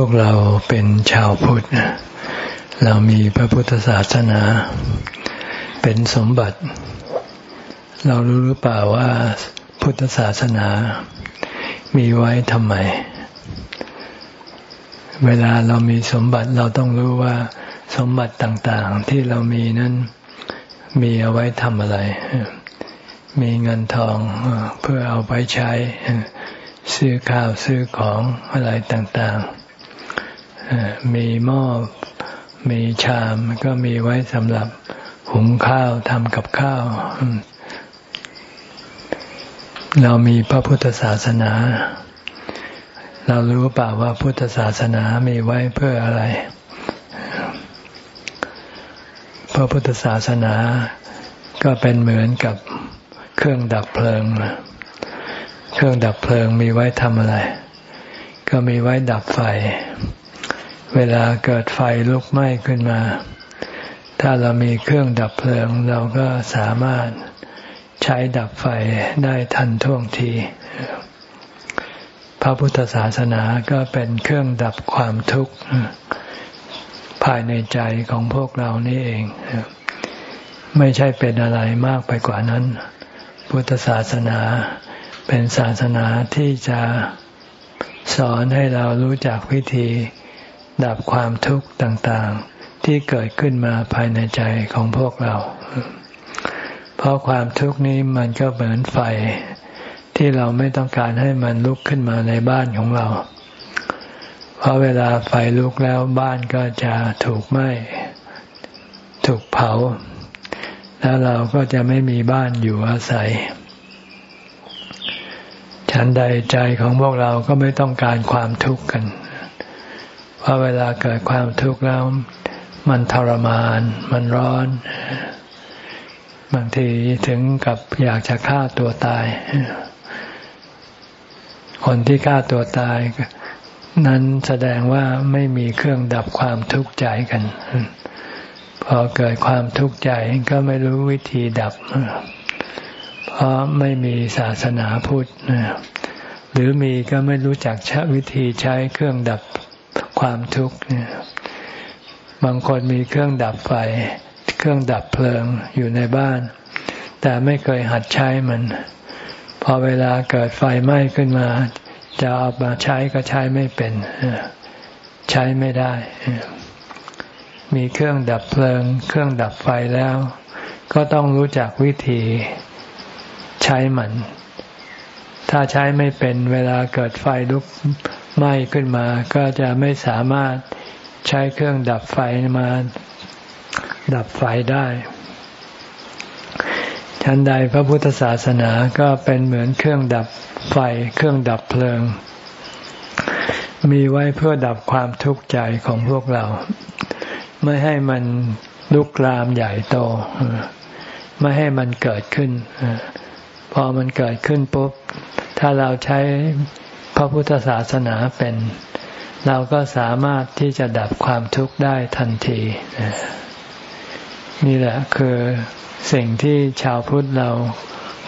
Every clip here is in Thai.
วกเราเป็นชาวพุทธ เรามีพระพุทธศาสนา เป็นสมบัติ เรารู้หรือเปล่าว่าพุทธศาสนา มีไว้ทำไม เวลาเรามีสมบัติเราต้องรู้ว่าสมบัติต่างๆ ที่เรามีนั้นมีเอาไว้ทำอะไร มีเงินทองเพื่อเอาไปใช้ซื้อข้าวซื้อของอะไรต่างๆ มีหม้อมีชามก็มีไว้สำหรับหุงข้าวทำกับข้าว เรามีพระพุทธศาสนา เรารู้เปล่าว่าพุทธศาสนามีไว้เพื่ออะไร พระพุทธศาสนาก็เป็นเหมือนกับเครื่องดับเพลิง เครื่องดับเพลิงมีไว้ทำอะไร ก็มีไว้ดับไฟ เวลาเกิดไฟลุกไหม้ขึ้นมา ถ้าเรามีเครื่องดับเพลิง เราก็สามารถใช้ดับไฟได้ทันท่วงที พระพุทธศาสนาก็เป็นเครื่องดับความทุกข์ภายในใจของพวกเรานี่เอง ไม่ใช่เป็นอะไรมากไปกว่านั้น พุทธศาสนาเป็นศาสนาที่จะสอนให้เรารู้จักวิธี ดับความทุกข์ต่างๆ ที่เกิดขึ้นมาภายในใจของพวกเรา เพราะความทุกข์นี้มันก็เหมือนไฟ ที่เราไม่ต้องการให้มันลุกขึ้นมาในบ้านของเรา เพราะเวลาไฟลุกแล้วบ้านก็จะถูกไหม้ถูกเผา แล้วเราก็จะไม่มีบ้านอยู่อาศัยฉันใดใจของพวกเราก็ไม่ต้องการความทุกข์กัน เพราะเวลาเกิดความทุกข์แล้วมันทรมาน มันร้อน บางทีถึงกับอยากจะฆ่าตัวตาย คนที่ฆ่าตัวตาย นั้นแสดงว่าไม่มีเครื่องดับความทุกข์ใจกัน พอเกิดความทุกข์ใจก็ไม่รู้วิธีดับ เพราะไม่มีศาสนาพุทธหรือมีก็ไม่รู้จักใช้วิธีใช้เครื่องดับ ความทุกข์บางคนมีเครื่องดับไฟ เครื่องดับเพลิงอยู่ในบ้าน แต่ไม่เคยหัดใช้มัน พอเวลาเกิดไฟไหม้ขึ้นมา จะเอามาใช้ก็ใช้ไม่เป็นใช้ไม่ได้ มีเครื่องดับเพลิง เครื่องดับไฟแล้ว ก็ต้องรู้จักวิธีใช้มัน ถ้าใช้ไม่เป็นเวลาเกิดไฟลุก ไหม้ขึ้นมาก็จะไม่สามารถใช้เครื่องดับไฟมาดับไฟได้ทันใดพระพุทธศาสนาก็เป็นเหมือนเครื่องดับไฟ เครื่องดับเพลิง มีไว้เพื่อดับความทุกข์ใจของพวกเรา ไม่ให้มันลุกลามใหญ่โต ไม่ให้มันเกิดขึ้น พอมันเกิดขึ้นปุ๊บ ถ้าเราใช้ ระพุทธศาสนาเป็น เราก็สามารถที่จะดับความทุกข์ได้ทันที นี่แหละคือสิ่งที่ชาวพุทธเรา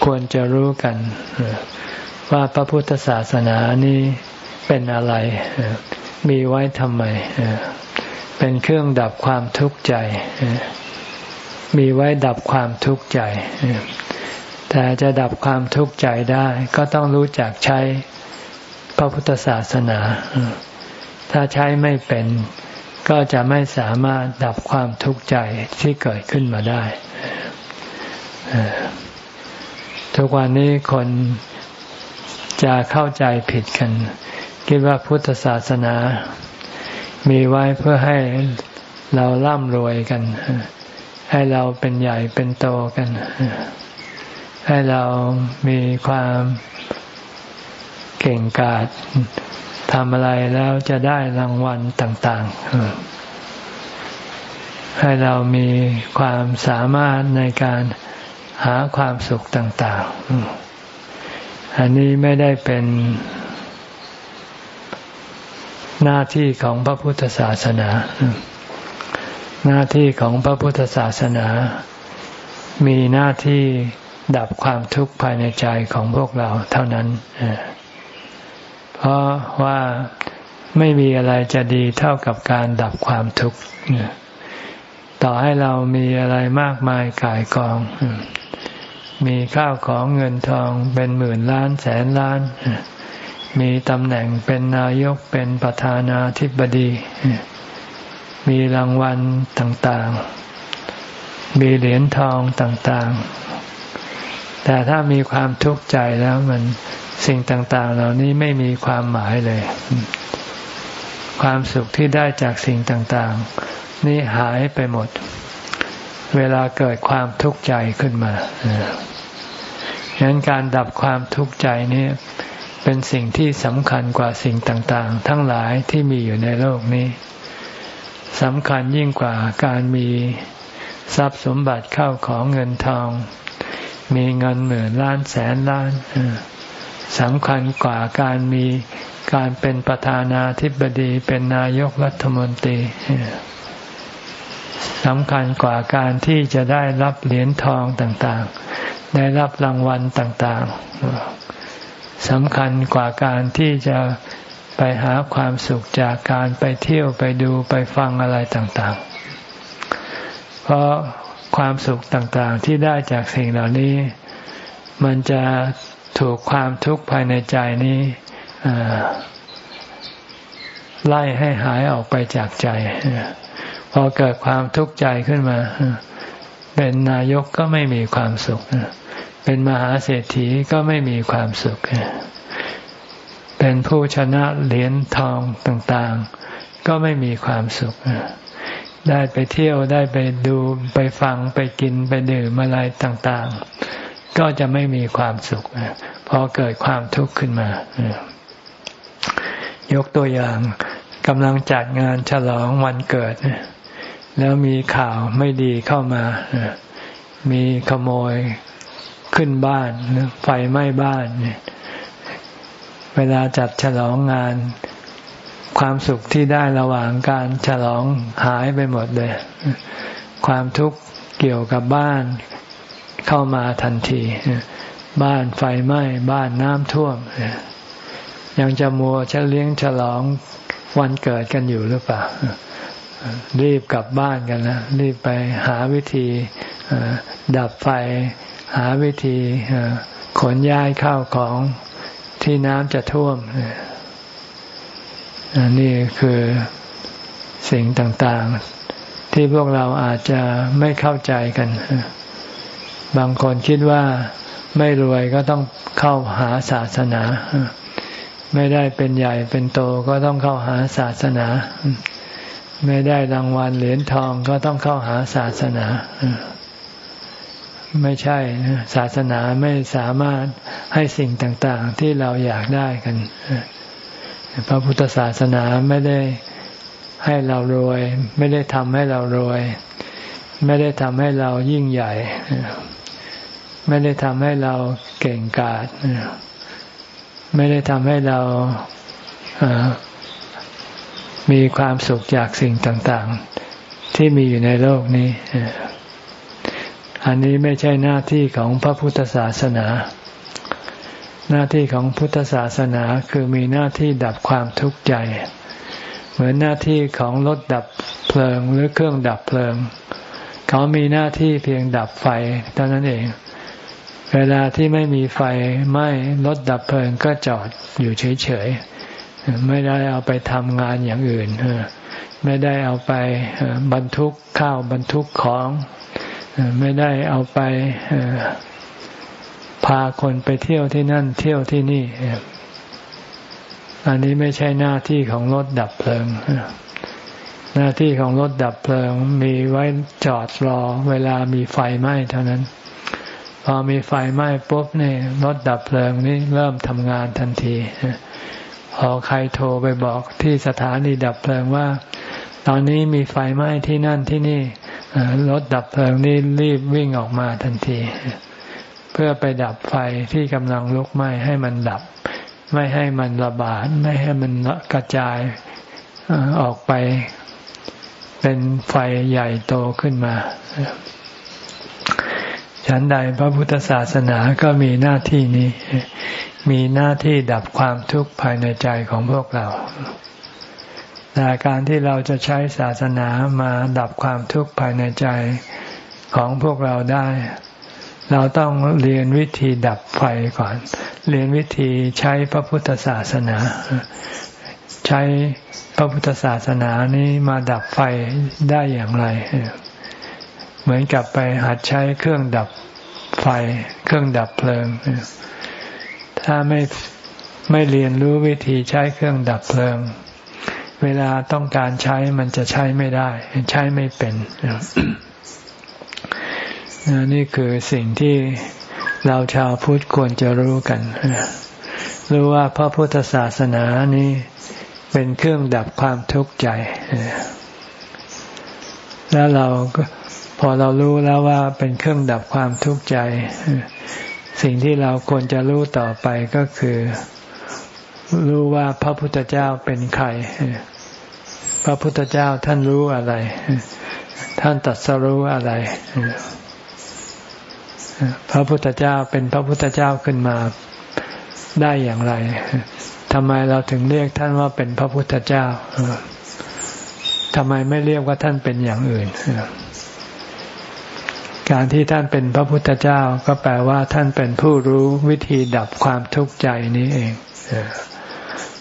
ควรจะรู้กัน ว่าพระพุทธศาสนานี้เป็นอะไร มีไว้ทำไม เป็นเครื่องดับความทุกข์ใจ มีไว้ดับความทุกข์ใจ แต่จะดับความทุกข์ใจได้ ก็ต้องรู้จักใช้ พระพุทธศาสนา ถ้าใช้ไม่เป็นก็จะไม่สามารถดับความทุกข์ใจที่เกิดขึ้นมาได้ ทุกวันนี้คนจะเข้าใจผิดกัน คิดว่าพุทธศาสนา มีไว้เพื่อให้เราร่ำรวยกัน ให้เราเป็นใหญ่เป็นโตกัน ให้เรามีความ เก่งกาจทำอะไรแล้วจะได้รางวัลต่างๆ ให้เรามีความสามารถในการหาความสุขต่างๆ อันนี้ไม่ได้เป็นหน้าที่ของพระพุทธศาสนา หน้าที่ของพระพุทธศาสนา มีหน้าที่ดับความทุกข์ภายในใจของพวกเราเท่านั้นเพราะว่าไม่มีอะไรจะดีเท่ากับการดับความทุกข์ต่อให้เรามีอะไรมากมายกายกอง มีข้าวของเงินทองเป็นหมื่นล้านแสนล้าน มีตำแหน่งเป็นนายกเป็นประธานาธิบดี มีรางวัลต่างๆ มีเหรียญทองต่างๆ แต่ถ้ามีความทุกข์ใจแล้วมัน สิ่งต่าง ๆ เหล่านี้ไม่มีความหมายเลย ความสุขที่ได้จากสิ่งต่าง ๆ นี่หายไปหมด เวลาเกิดความทุกข์ใจขึ้นมาฉะนั้นการดับความทุกข์ใจนี้เป็นสิ่งที่สำคัญกว่าสิ่งต่าง ๆ ทั้งหลายที่มีอยู่ในโลกนี้สำคัญยิ่งกว่าการมีทรัพย์สมบัติเข้าของเงินทอง มีเงินหมื่นล้านแสนล้าน สำคัญกว่าการมีการเป็นประธานาธิบดีเป็นนายกรัฐมนตรีสำคัญกว่าการที่จะได้รับเหรียญทองต่างๆ ได้รับรางวัลต่างๆสำคัญกว่าการที่จะไปหาความสุขจากการไปเที่ยวไปดูไปฟังอะไรต่างๆ เพราะความสุขต่างๆที่ได้จากสิ่งเหล่านี้ มันจะ ถูกความทุกข์ภายในใจนี้ไล่ให้หายออกไปจากใจพอเกิดความทุกข์ใจขึ้นมา เป็นนายกก็ไม่มีความสุข เป็นมหาเศรษฐีก็ไม่มีความสุข เป็นผู้ชนะเหรียญทองต่างๆ ก็ไม่มีความสุข ได้ไปเที่ยวได้ไปดูไปฟังไปกินไปดื่มอะไรต่างๆ ก็จะไม่มีความสุขพอเกิดความทุกข์ขึ้นมายกตัวอย่างกำลังจัดงานฉลองวันเกิด แล้วมีข่าวไม่ดีเข้ามามีขโมยขึ้นบ้านไฟไหม้บ้านเวลาจัดฉลองงาน ความสุขที่ได้ระหว่างการฉลองหายไปหมดเลย ความทุกข์เกี่ยวกับบ้าน เข้ามาทันที บ้านไฟไหม้บ้านน้ำท่วม ยังจะมัวจะเลี้ยงฉลองวันเกิดกันอยู่หรือเปล่า รีบกลับบ้านกันนะรีบไปหาวิธีดับไฟ หาวิธีขนย้ายข้าวของที่น้ำจะท่วมนี่คือสิ่งต่างๆ ที่พวกเราอาจจะไม่เข้าใจกัน บางคนคิดว่าไม่รวยก็ต้องเข้าหาศาสนา ไม่ได้เป็นใหญ่เป็นโตก็ต้องเข้าหาศาสนา ไม่ได้รางวัลเหรียญทองก็ต้องเข้าหาศาสนา ไม่ใช่ศาสนาไม่สามารถให้สิ่งต่าง ๆ ที่เราอยากได้กัน พระพุทธศาสนาไม่ได้ให้เรารวย ไม่ได้ทำให้เรารวย ไม่ได้ทำให้เรายิ่งใหญ่ ไม่ได้ทำให้เราเก่งกาจไม่ได้ทำให้เรามีความสุขจากสิ่งต่างๆ ที่มีอยู่ในโลกนี้ อันนี้ไม่ใช่หน้าที่ของพระพุทธศาสนา หน้าที่ของพุทธศาสนาคือมีหน้าที่ดับความทุกข์ใจ เหมือนหน้าที่ของรถดับเพลิงหรือเครื่องดับเพลิง เขามีหน้าที่เพียงดับไฟเท่านั้นเอง เวลาที่ไม่มีไฟไหม้รถดับเพลิงก็จอดอยู่เฉยๆ ไม่ได้เอาไปทำงานอย่างอื่น ไม่ได้เอาไปบรรทุกข้าวบรรทุกของ ไม่ได้เอาไปพาคนไปเที่ยวที่นั่นเที่ยวที่นี่ อันนี้ไม่ใช่หน้าที่ของรถดับเพลิง หน้าที่ของรถดับเพลิงมีไว้จอดรอเวลามีไฟไหม้เท่านั้น พอมีไฟไหม้ปุ๊บนี่รถดับเพลิงนี่เริ่มทำงานทันทีพอใครโทรไปบอกที่สถานีดับเพลิงว่า ตอนนี้มีไฟไหม้ที่นั่นที่นี่รถดับเพลิงนี่รีบวิ่งออกมาทันที เพื่อไปดับไฟที่กำลังลุกไหม้ให้มันดับ ไม่ให้มันระบาด ไม่ให้มันกระจายออกไป เป็นไฟใหญ่โตขึ้นมา ฉันใดพระพุทธศาสนาก็มีหน้าที่นี้ มีหน้าที่ดับความทุกข์ภายในใจของพวกเราแต่การที่เราจะใช้ศาสนามาดับความทุกข์ภายในใจของพวกเราได้ เราต้องเรียนวิธีดับไฟก่อน เรียนวิธีใช้พระพุทธศาสนา ใช้พระพุทธศาสนานี้มาดับไฟได้อย่างไร เหมือนกับไปหัดใช้เครื่องดับไฟ เครื่องดับเพลิง ถ้าไม่ไม่เรียนรู้วิธีใช้เครื่องดับเพลิง เวลาต้องการใช้มันจะใช้ไม่ได้ ใช้ไม่เป็นนี่คือสิ่งที่เราชาวพุทธควรจะรู้กันรู้ว่าพระพุทธศาสนานี้เป็นเครื่องดับความทุกข์ใจ แล้วเราก็พอเรารู้แล้วว่าเป็นเครื่องดับความทุกข์ใจ สิ่งที่เราควรจะรู้ต่อไปก็คือ รู้ว่าพระพุทธเจ้าเป็นใคร พระพุทธเจ้าท่านรู้อะไร ท่านตัดสรู้อะไร พระพุทธเจ้าเป็นพระพุทธเจ้าขึ้นมาได้อย่างไรทำไมเราถึงเรียกท่านว่าเป็นพระพุทธเจ้า ทำไมไม่เรียกว่าท่านเป็นอย่างอื่น การที่ท่านเป็นพระพุทธเจ้าก็แปลว่าท่านเป็นผู้รู้วิธีดับความทุกข์ใจนี้เอง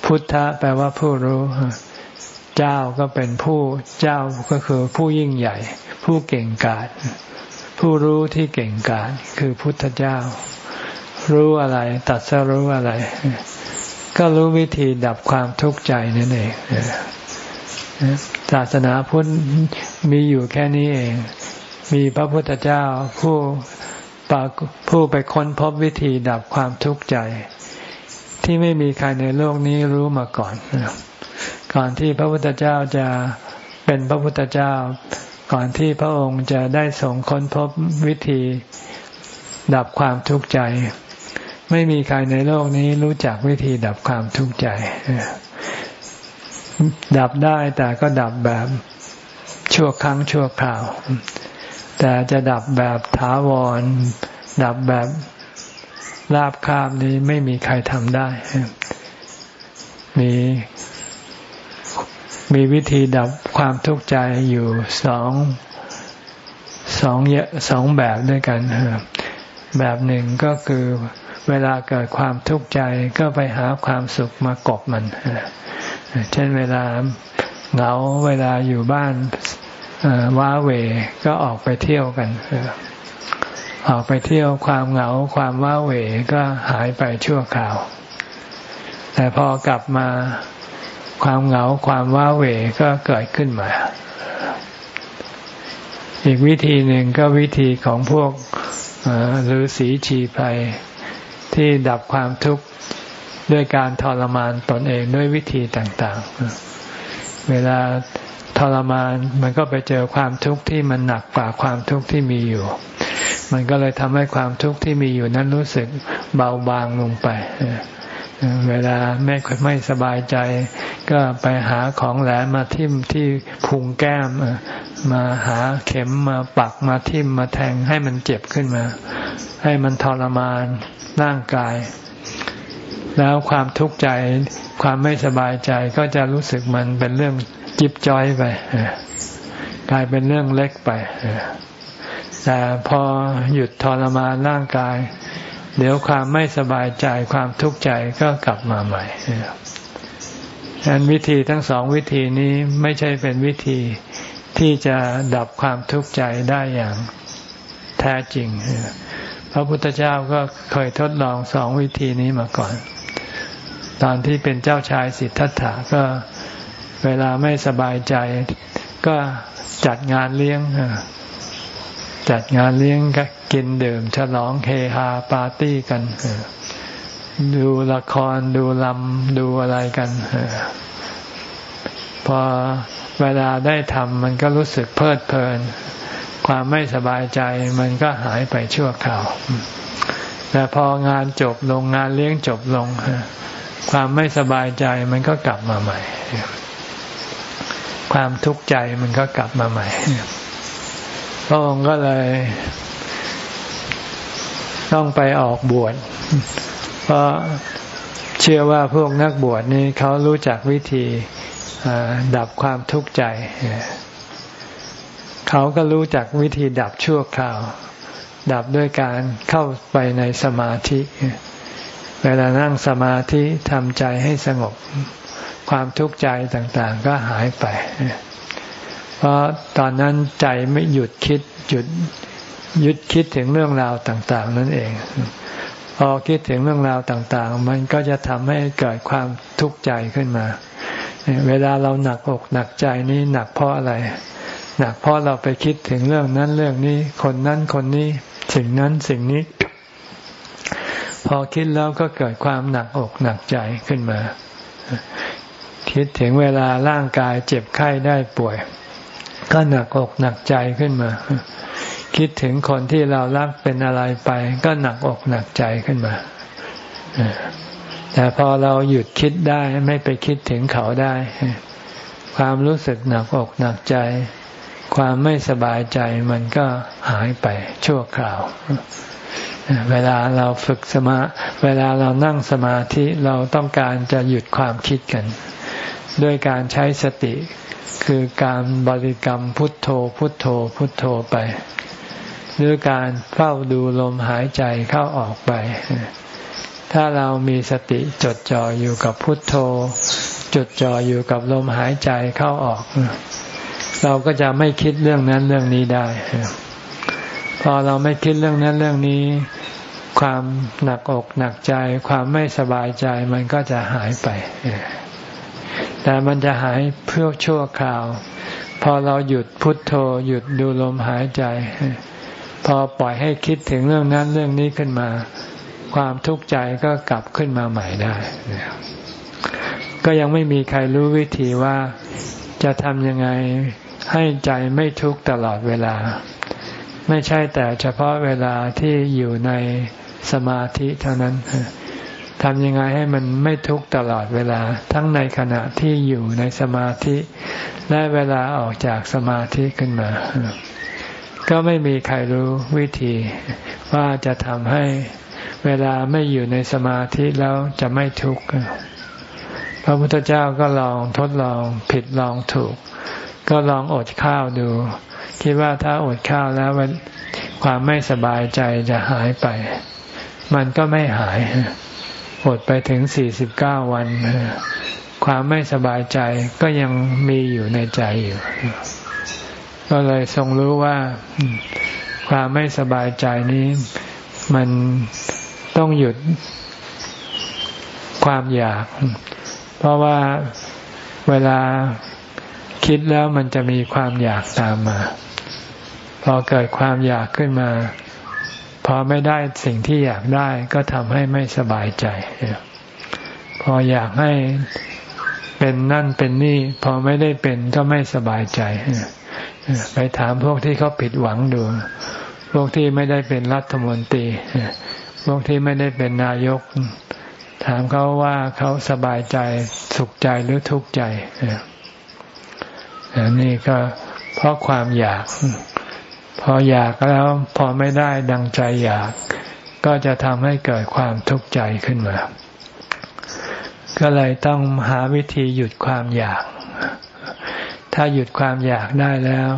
พุทธะแปลว่าผู้รู้ เจ้าก็เป็นผู้เจ้าก็คือผู้ยิ่งใหญ่ ผู้เก่งกาจผู้รู้ที่เก่งกาจคือพุทธเจ้า รู้อะไร ตัดสรู้อะไร ก็รู้วิธีดับความทุกข์ใจนั่นเอง ศาสนาพุทธมีอยู่แค่นี้เอง มีพระพุทธเจ้าผู้ผู้ไปค้นพบวิธีดับความทุกข์ใจ ที่ไม่มีใครในโลกนี้รู้มาก่อน ก่อนที่พระพุทธเจ้าจะเป็นพระพุทธเจ้า ก่อนที่พระองค์จะได้ส่งค้นพบวิธีดับความทุกข์ใจ ไม่มีใครในโลกนี้รู้จักวิธีดับความทุกข์ใจ ดับได้แต่ก็ดับแบบชั่วครั้งชั่วคราว แต่จะดับแบบถาวร ดับแบบราบคาบนี้ไม่มีใครทำได้ มีมีวิธีดับความทุกข์ใจอยู่สองสองเยอะสองแบบด้วยกันแบบหนึ่งก็คือเวลาเกิดความทุกข์ใจก็ไปหาความสุขมากบมัน เช่นเวลาเหงาเวลาอยู่บ้านว้าเวก็ออกไปเที่ยวกันออกไปเที่ยวความเหงาความว้าเหวก็หายไปชั่วคราว แต่พอกลับมาความเหงาความว้าเหวก็เกิดขึ้นมา อีกวิธีหนึ่งก็วิธีของพวกหรือสีชีภัยที่ดับความทุกข์ ด้วยการทรมานตนเองด้วยวิธีต่างๆ เวลาทรมานมันก็ไปเจอความทุกข์ที่มันหนักกว่าความทุกข์ที่มีอยู่ มันก็เลยทำให้ความทุกข์ที่มีอยู่นั้นรู้สึกเบาบางลงไป เวลาไม่ไม่สบายใจ ก็ไปหาของแหลมมาทิ่มที่พุงแก้ม มาหาเข็มมาปักมาทิ่มมาแทงให้มันเจ็บขึ้นมา ให้มันทรมานร่างกาย แล้วความทุกข์ใจความไม่สบายใจก็จะรู้สึกมันเป็นเรื่องจิบจ้อยไปกลายเป็นเรื่องเล็กไปแต่พอหยุดทรมานร่างกาย เดี๋ยวความไม่สบายใจความทุกข์ใจก็กลับมาใหม่ดังนั้นวิธีทั้งสองวิธีนี้ไม่ใช่เป็นวิธีที่จะดับความทุกข์ใจได้อย่างแท้จริง พระพุทธเจ้าก็เคยทดลองสองวิธีนี้มาก่อน ตอนที่เป็นเจ้าชายสิทธัตถะก็เวลาไม่สบายใจ ก็จัดงานเลี้ยง จัดงานเลี้ยงก็กินดื่ม ฉลองเฮฮาปาร์ตี้กันดูละครดูลำดูอะไรกันพอเวลาได้ทำมันก็รู้สึกเพลิดเพลิน ความไม่สบายใจมันก็หายไปชั่วคราวแต่พองานจบลงงานเลี้ยงจบลง ความไม่สบายใจมันก็กลับมาใหม่ ความทุกข์ใจมันก็กลับมาใหม่ พระองค์ก็เลยต้องไปออกบวช เพราะเชื่อว่าพวกนักบวชนี้เขารู้จักวิธีดับความทุกข์ใจ เขาก็รู้จักวิธีดับชั่วคราว ดับด้วยการเข้าไปในสมาธิเวลานั่งสมาธิทำใจให้สงบ ความทุกข์ใจต่างๆ ก็หายไป เพราะตอนนั้นใจไม่หยุดคิดหยุดหยุดคิดถึงเรื่องราวต่าง ๆ นั่นเองพอคิดถึงเรื่องราวต่าง ๆ มันก็จะทำให้เกิดความทุกข์ใจขึ้นมา เวลาเราหนักอกหนักใจนี้หนักเพราะอะไร หนักเพราะเราไปคิดถึงเรื่องนั้นเรื่องนี้ คนนั้นคนนี้ สิ่งนั้นสิ่งนี้ พอคิดแล้วก็เกิดความหนักอกหนักใจขึ้นมา คิดถึงเวลาร่างกายเจ็บไข้ได้ป่วย ก็หนักอกหนักใจขึ้นมา คิดถึงคนที่เรารักเป็นอะไรไป ก็หนักอกหนักใจขึ้นมาแต่พอเราหยุดคิดได้ไม่ไปคิดถึงเขาได้ ความรู้สึกหนักอกหนักใจ ความไม่สบายใจมันก็หายไปชั่วคราว เวลาเราฝึกสมา เวลาเรานั่งสมาธิเราต้องการจะหยุดความคิดกัน ด้วยการใช้สติ คือการบริกรรมพุทโธ พุทโธ พุทโธไป หรือการเฝ้าดูลมหายใจเข้าออกไป ถ้าเรามีสติจดจ่ออยู่กับพุทโธ จดจ่ออยู่กับลมหายใจเข้าออก เราก็จะไม่คิดเรื่องนั้นเรื่องนี้ได้ พอเราไม่คิดเรื่องนั้นเรื่องนี้ ความหนักอกหนักใจ ความไม่สบายใจมันก็จะหายไป แต่มันจะหายเพื่อชั่วคราว พอเราหยุดพุทโธ หยุดดูลมหายใจ พอปล่อยให้คิดถึงเรื่องนั้นเรื่องนี้ขึ้นมา ความทุกข์ใจก็กลับขึ้นมาใหม่ได้ ก็ยังไม่มีใครรู้วิธีว่าจะทำยังไงให้ใจไม่ทุกข์ตลอดเวลา ไม่ใช่แต่เฉพาะเวลาที่อยู่ในสมาธิเท่านั้นทำยังไงให้มันไม่ทุกข์ตลอดเวลา ทั้งในขณะที่อยู่ในสมาธิ และเวลาออกจากสมาธิขึ้นมา ก็ไม่มีใครรู้วิธีว่าจะทำให้เวลาไม่อยู่ในสมาธิแล้วจะไม่ทุกข์พระพุทธเจ้าก็ลองทดลองผิดลองถูก ก็ลองอดข้าวดู คิดว่าถ้าอดข้าวแล้วความไม่สบายใจจะหายไป มันก็ไม่หาย อดไปถึงสี่สิบเก้าวัน ความไม่สบายใจก็ยังมีอยู่ในใจอยู่ ก็เลยทรงรู้ว่าความไม่สบายใจนี้ มันต้องหยุดความอยาก เพราะว่าเวลาคิดแล้วมันจะมีความอยากตามมา พอเกิดความอยากขึ้นมา พอไม่ได้สิ่งที่อยากได้ก็ทำให้ไม่สบายใจ พออยากให้เป็นนั่นเป็นนี่ พอไม่ได้เป็นก็ไม่สบายใจ ไปถามพวกที่เขาผิดหวังดู พวกที่ไม่ได้เป็นรัฐมนตรี พวกที่ไม่ได้เป็นนายก ถามเขาว่าเขาสบายใจสุขใจหรือทุกข์ใจนี่ก็เพราะความอยาก พออยากแล้วพอไม่ได้ดังใจอยาก ก็จะทำให้เกิดความทุกข์ใจขึ้นมา ก็เลยต้องหาวิธีหยุดความอยาก ถ้าหยุดความอยากได้แล้ว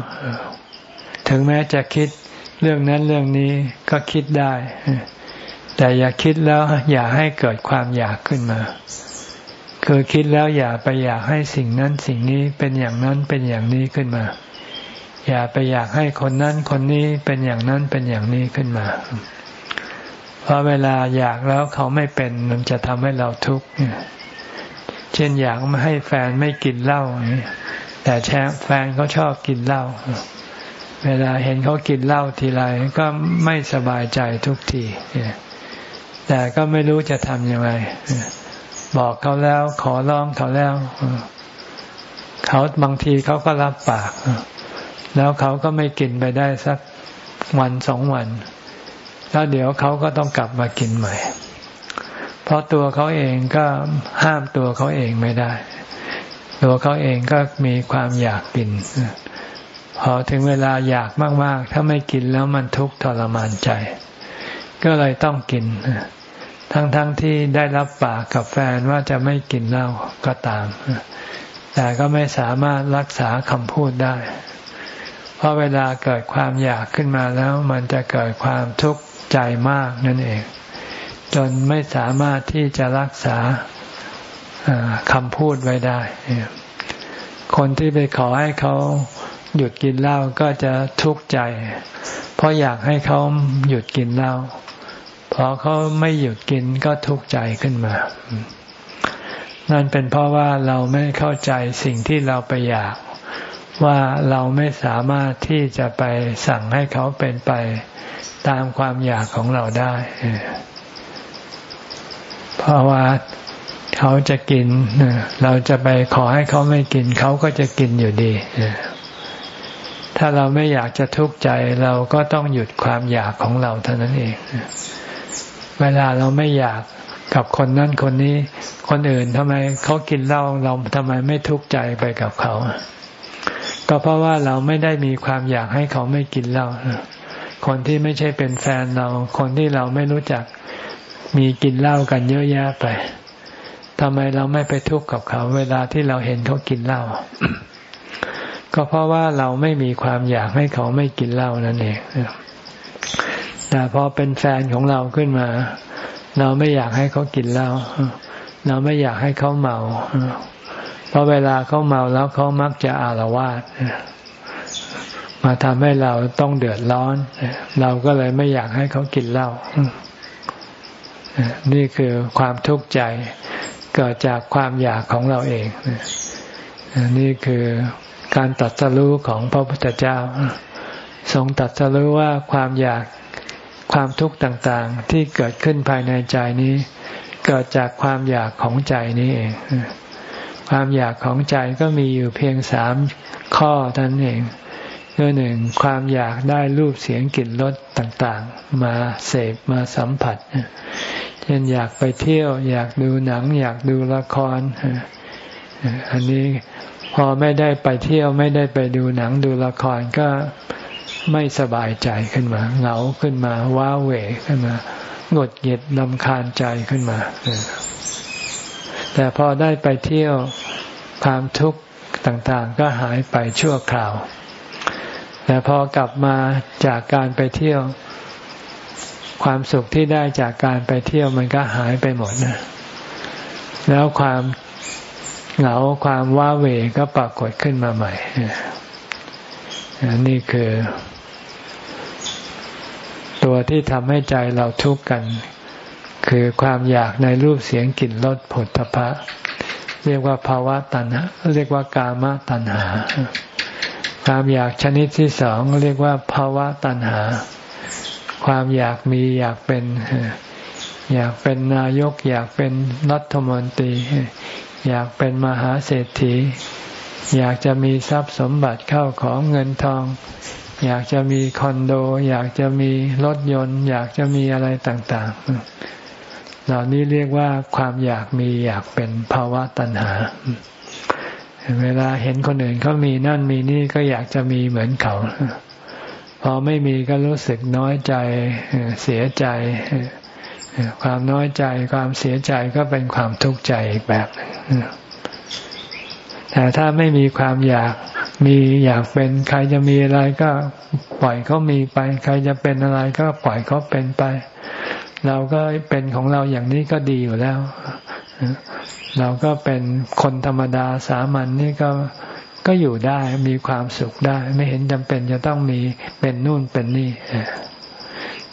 ถึงแม้จะคิดเรื่องนั้นเรื่องนี้ก็คิดได้ แต่อย่าคิดแล้วอย่าให้เกิดความอยากขึ้นมาคือคิดแล้วอย่าไปอยากให้สิ่งนั้นสิ่งนี้เป็นอย่างนั้นเป็นอย่างนี้ขึ้นมา อย่าไปอยากให้คนนั้นคนนี้เป็นอย่างนั้นเป็นอย่างนี้ขึ้นมา เพราะเวลาอยากแล้วเขาไม่เป็นมันจะทำให้เราทุกข์เช่นอยากไม่ให้แฟนไม่กินเหล้าแต่แชแฟนเขาชอบกินเหล้าเวลาเห็นเขากินเหล้าทีไรก็ไม่สบายใจทุกทีแต่ก็ไม่รู้จะทำยังไงบอกเขาแล้วขอร้องเขาแล้ว เขาบางทีเขาก็รับปาก แล้วเขาก็ไม่กินไปได้สักวันสองวัน แล้วเดี๋ยวเขาก็ต้องกลับมากินใหม่ เพราะตัวเขาเองก็ห้ามตัวเขาเองไม่ได้ ตัวเขาเองก็มีความอยากกิน พอถึงเวลาอยากมาก ๆ ถ้าไม่กินแล้วมันทุกข์ทรมานใจ ก็เลยต้องกิน ทั้งๆทที่ได้รับปากกับแฟนว่าจะไม่กินเหล้าก็ตาม แต่ก็ไม่สามารถรักษาคำพูดได้ ราะเวลาเกิดความอยากขึ้นมาแล้ว มันจะเกิดความทุกข์ใจมากนั่นเอง จนไม่สามารถที่จะรักษาคำพูดไว้ได้ คนที่ไปขอให้เขาหยุดกินเหล้าก็จะทุกข์ใจ เพราะอยากให้เขาหยุดกินเหล้าพอเขาไม่หยุดกินก็ทุกข์ใจขึ้นมา นั่นเป็นเพราะว่าเราไม่เข้าใจสิ่งที่เราไปอยาก ว่าเราไม่สามารถที่จะไปสั่งให้เขาเป็นไปตามความอยากของเราได้ เพราะว่าเขาจะกิน เราจะไปขอให้เขาไม่กิน เขาก็จะกินอยู่ดี ถ้าเราไม่อยากจะทุกข์ใจ เราก็ต้องหยุดความอยากของเราเท่านั้นเอง เวลาเราไม่อยากกับคนนั้นคนนี้ คนอื่นทำไมเขากินเหล้าเราทำไมไม่ทุกข์ใจไปกับเขา ก็เพราะว่าเราไม่ได้มีความอยากให้เขาไม่กินเหล้าคนที่ไม่ใช่เป็นแฟนเรา คนที่เราไม่รู้จักมีกินเหล้ากันเยอะแยะไปทำไมเราไม่ไปทุกข์กับเขา เวลาที่เราเห็นเขากินเหล้าก็เพราะว่าเราไม่มีความอยากให้เขาไม่กินเหล้านั่นเองแต่พอเป็นแฟนของเราขึ้นมา เราไม่อยากให้เขากินเหล้าเราไม่อยากให้เขาเมา เพราะเวลาเขาเมาแล้วเขามักจะอารวาสมาทำให้เราต้องเดือดร้อน เราก็เลยไม่อยากให้เขากินเหล้านี่คือความทุกข์ใจเกิดจากความอยากของเราเอง นี่คือการตัดสรู้ของพระพุทธเจ้า ทรงตัดสรู้ว่าความอยากความทุกข์ต่างๆ ที่เกิดขึ้นภายในใจนี้ เกิดจากความอยากของใจนี้เอง ความอยากของใจก็มีอยู่เพียงสามข้อท่านเองคือหนึ่งความอยากได้รูปเสียงกลิ่นรสต่างๆ มาเสพมาสัมผัสเช่นอยากไปเที่ยว อยากดูหนัง อยากดูละครอันนี้พอไม่ได้ไปเที่ยวไม่ได้ไปดูหนังดูละครก็ไม่สบายใจขึ้นมา เหงาขึ้นมา ว้าเหวขึ้นมาหงดเหยียดลำคาญใจขึ้นมา แต่พอได้ไปเที่ยวความทุกข์ต่างๆ ก็หายไปชั่วคราว แต่พอกลับมาจากการไปเที่ยว ความสุขที่ได้จากการไปเที่ยวมันก็หายไปหมดนะแล้วความเหงาความว้าเหวก็ปรากฏขึ้นมาใหม่นี่คือ ตัวที่ทำให้ใจเราทุกข์กัน คือความอยากในรูปเสียงกลิ่นรสผลตภะเรียกว่าภาวะตัณหาเรียกว่ากามตัณหา ความอยากชนิดที่สองเรียกว่าภาวะตัณหา ความอยากมีอยากเป็น อยากเป็นนายก อยากเป็นรัฐมนตรี อยากเป็นมหาเศรษฐี อยากจะมีทรัพย์สมบัติเข้าของเงินทอง อยากจะมีคอนโด อยากจะมีรถยนต์ อยากจะมีอะไรต่าง ๆ เหล่านี้เรียกว่าความอยากมีอยากเป็นภาวะตัณหา เวลาเห็นคนอื่นเขามีนั่นมีนี่ก็อยากจะมีเหมือนเขา พอไม่มีก็รู้สึกน้อยใจเสียใจ ความน้อยใจความเสียใจก็เป็นความทุกข์ใจอีกแบบแต่ถ้าไม่มีความอยากมีอยากเป็นใครจะมีอะไรก็ปล่อยเขามีไป ใครจะเป็นอะไรก็ปล่อยเขาเป็นไป เราก็เป็นของเราอย่างนี้ก็ดีอยู่แล้ว เราก็เป็นคนธรรมดาสามัญนนี่ก็ก็อยู่ได้มีความสุขได้ ไม่เห็นจำเป็นจะต้องมีเป็นนู่นเป็นนี่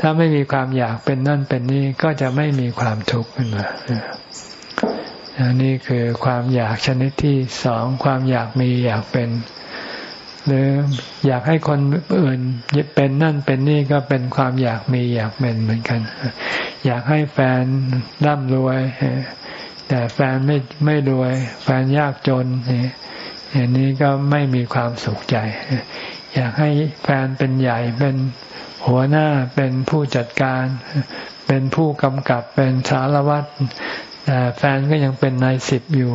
ถ้าไม่มีความอยากเป็นนั่นเป็นนี่ก็จะไม่มีความทุกข์ขึ้นมานี่คือความอยากชนิดที่สองความอยากมีอยากเป็น หรืออยากให้คนอื่นเป็นนั่นเป็นนี่ก็เป็นความอยากมีอยากเป็นเหมือนกัน อยากให้แฟนร่ำรวย แต่แฟนไม่ไม่รวย แฟนยากจนอย่างนี้ก็ไม่มีความสุขใจ อยากให้แฟนเป็นใหญ่เป็นหัวหน้าเป็นผู้จัดการ เป็นผู้กำกับเป็นสารวัตรแต่แฟนก็ยังเป็นนายสิบอยู่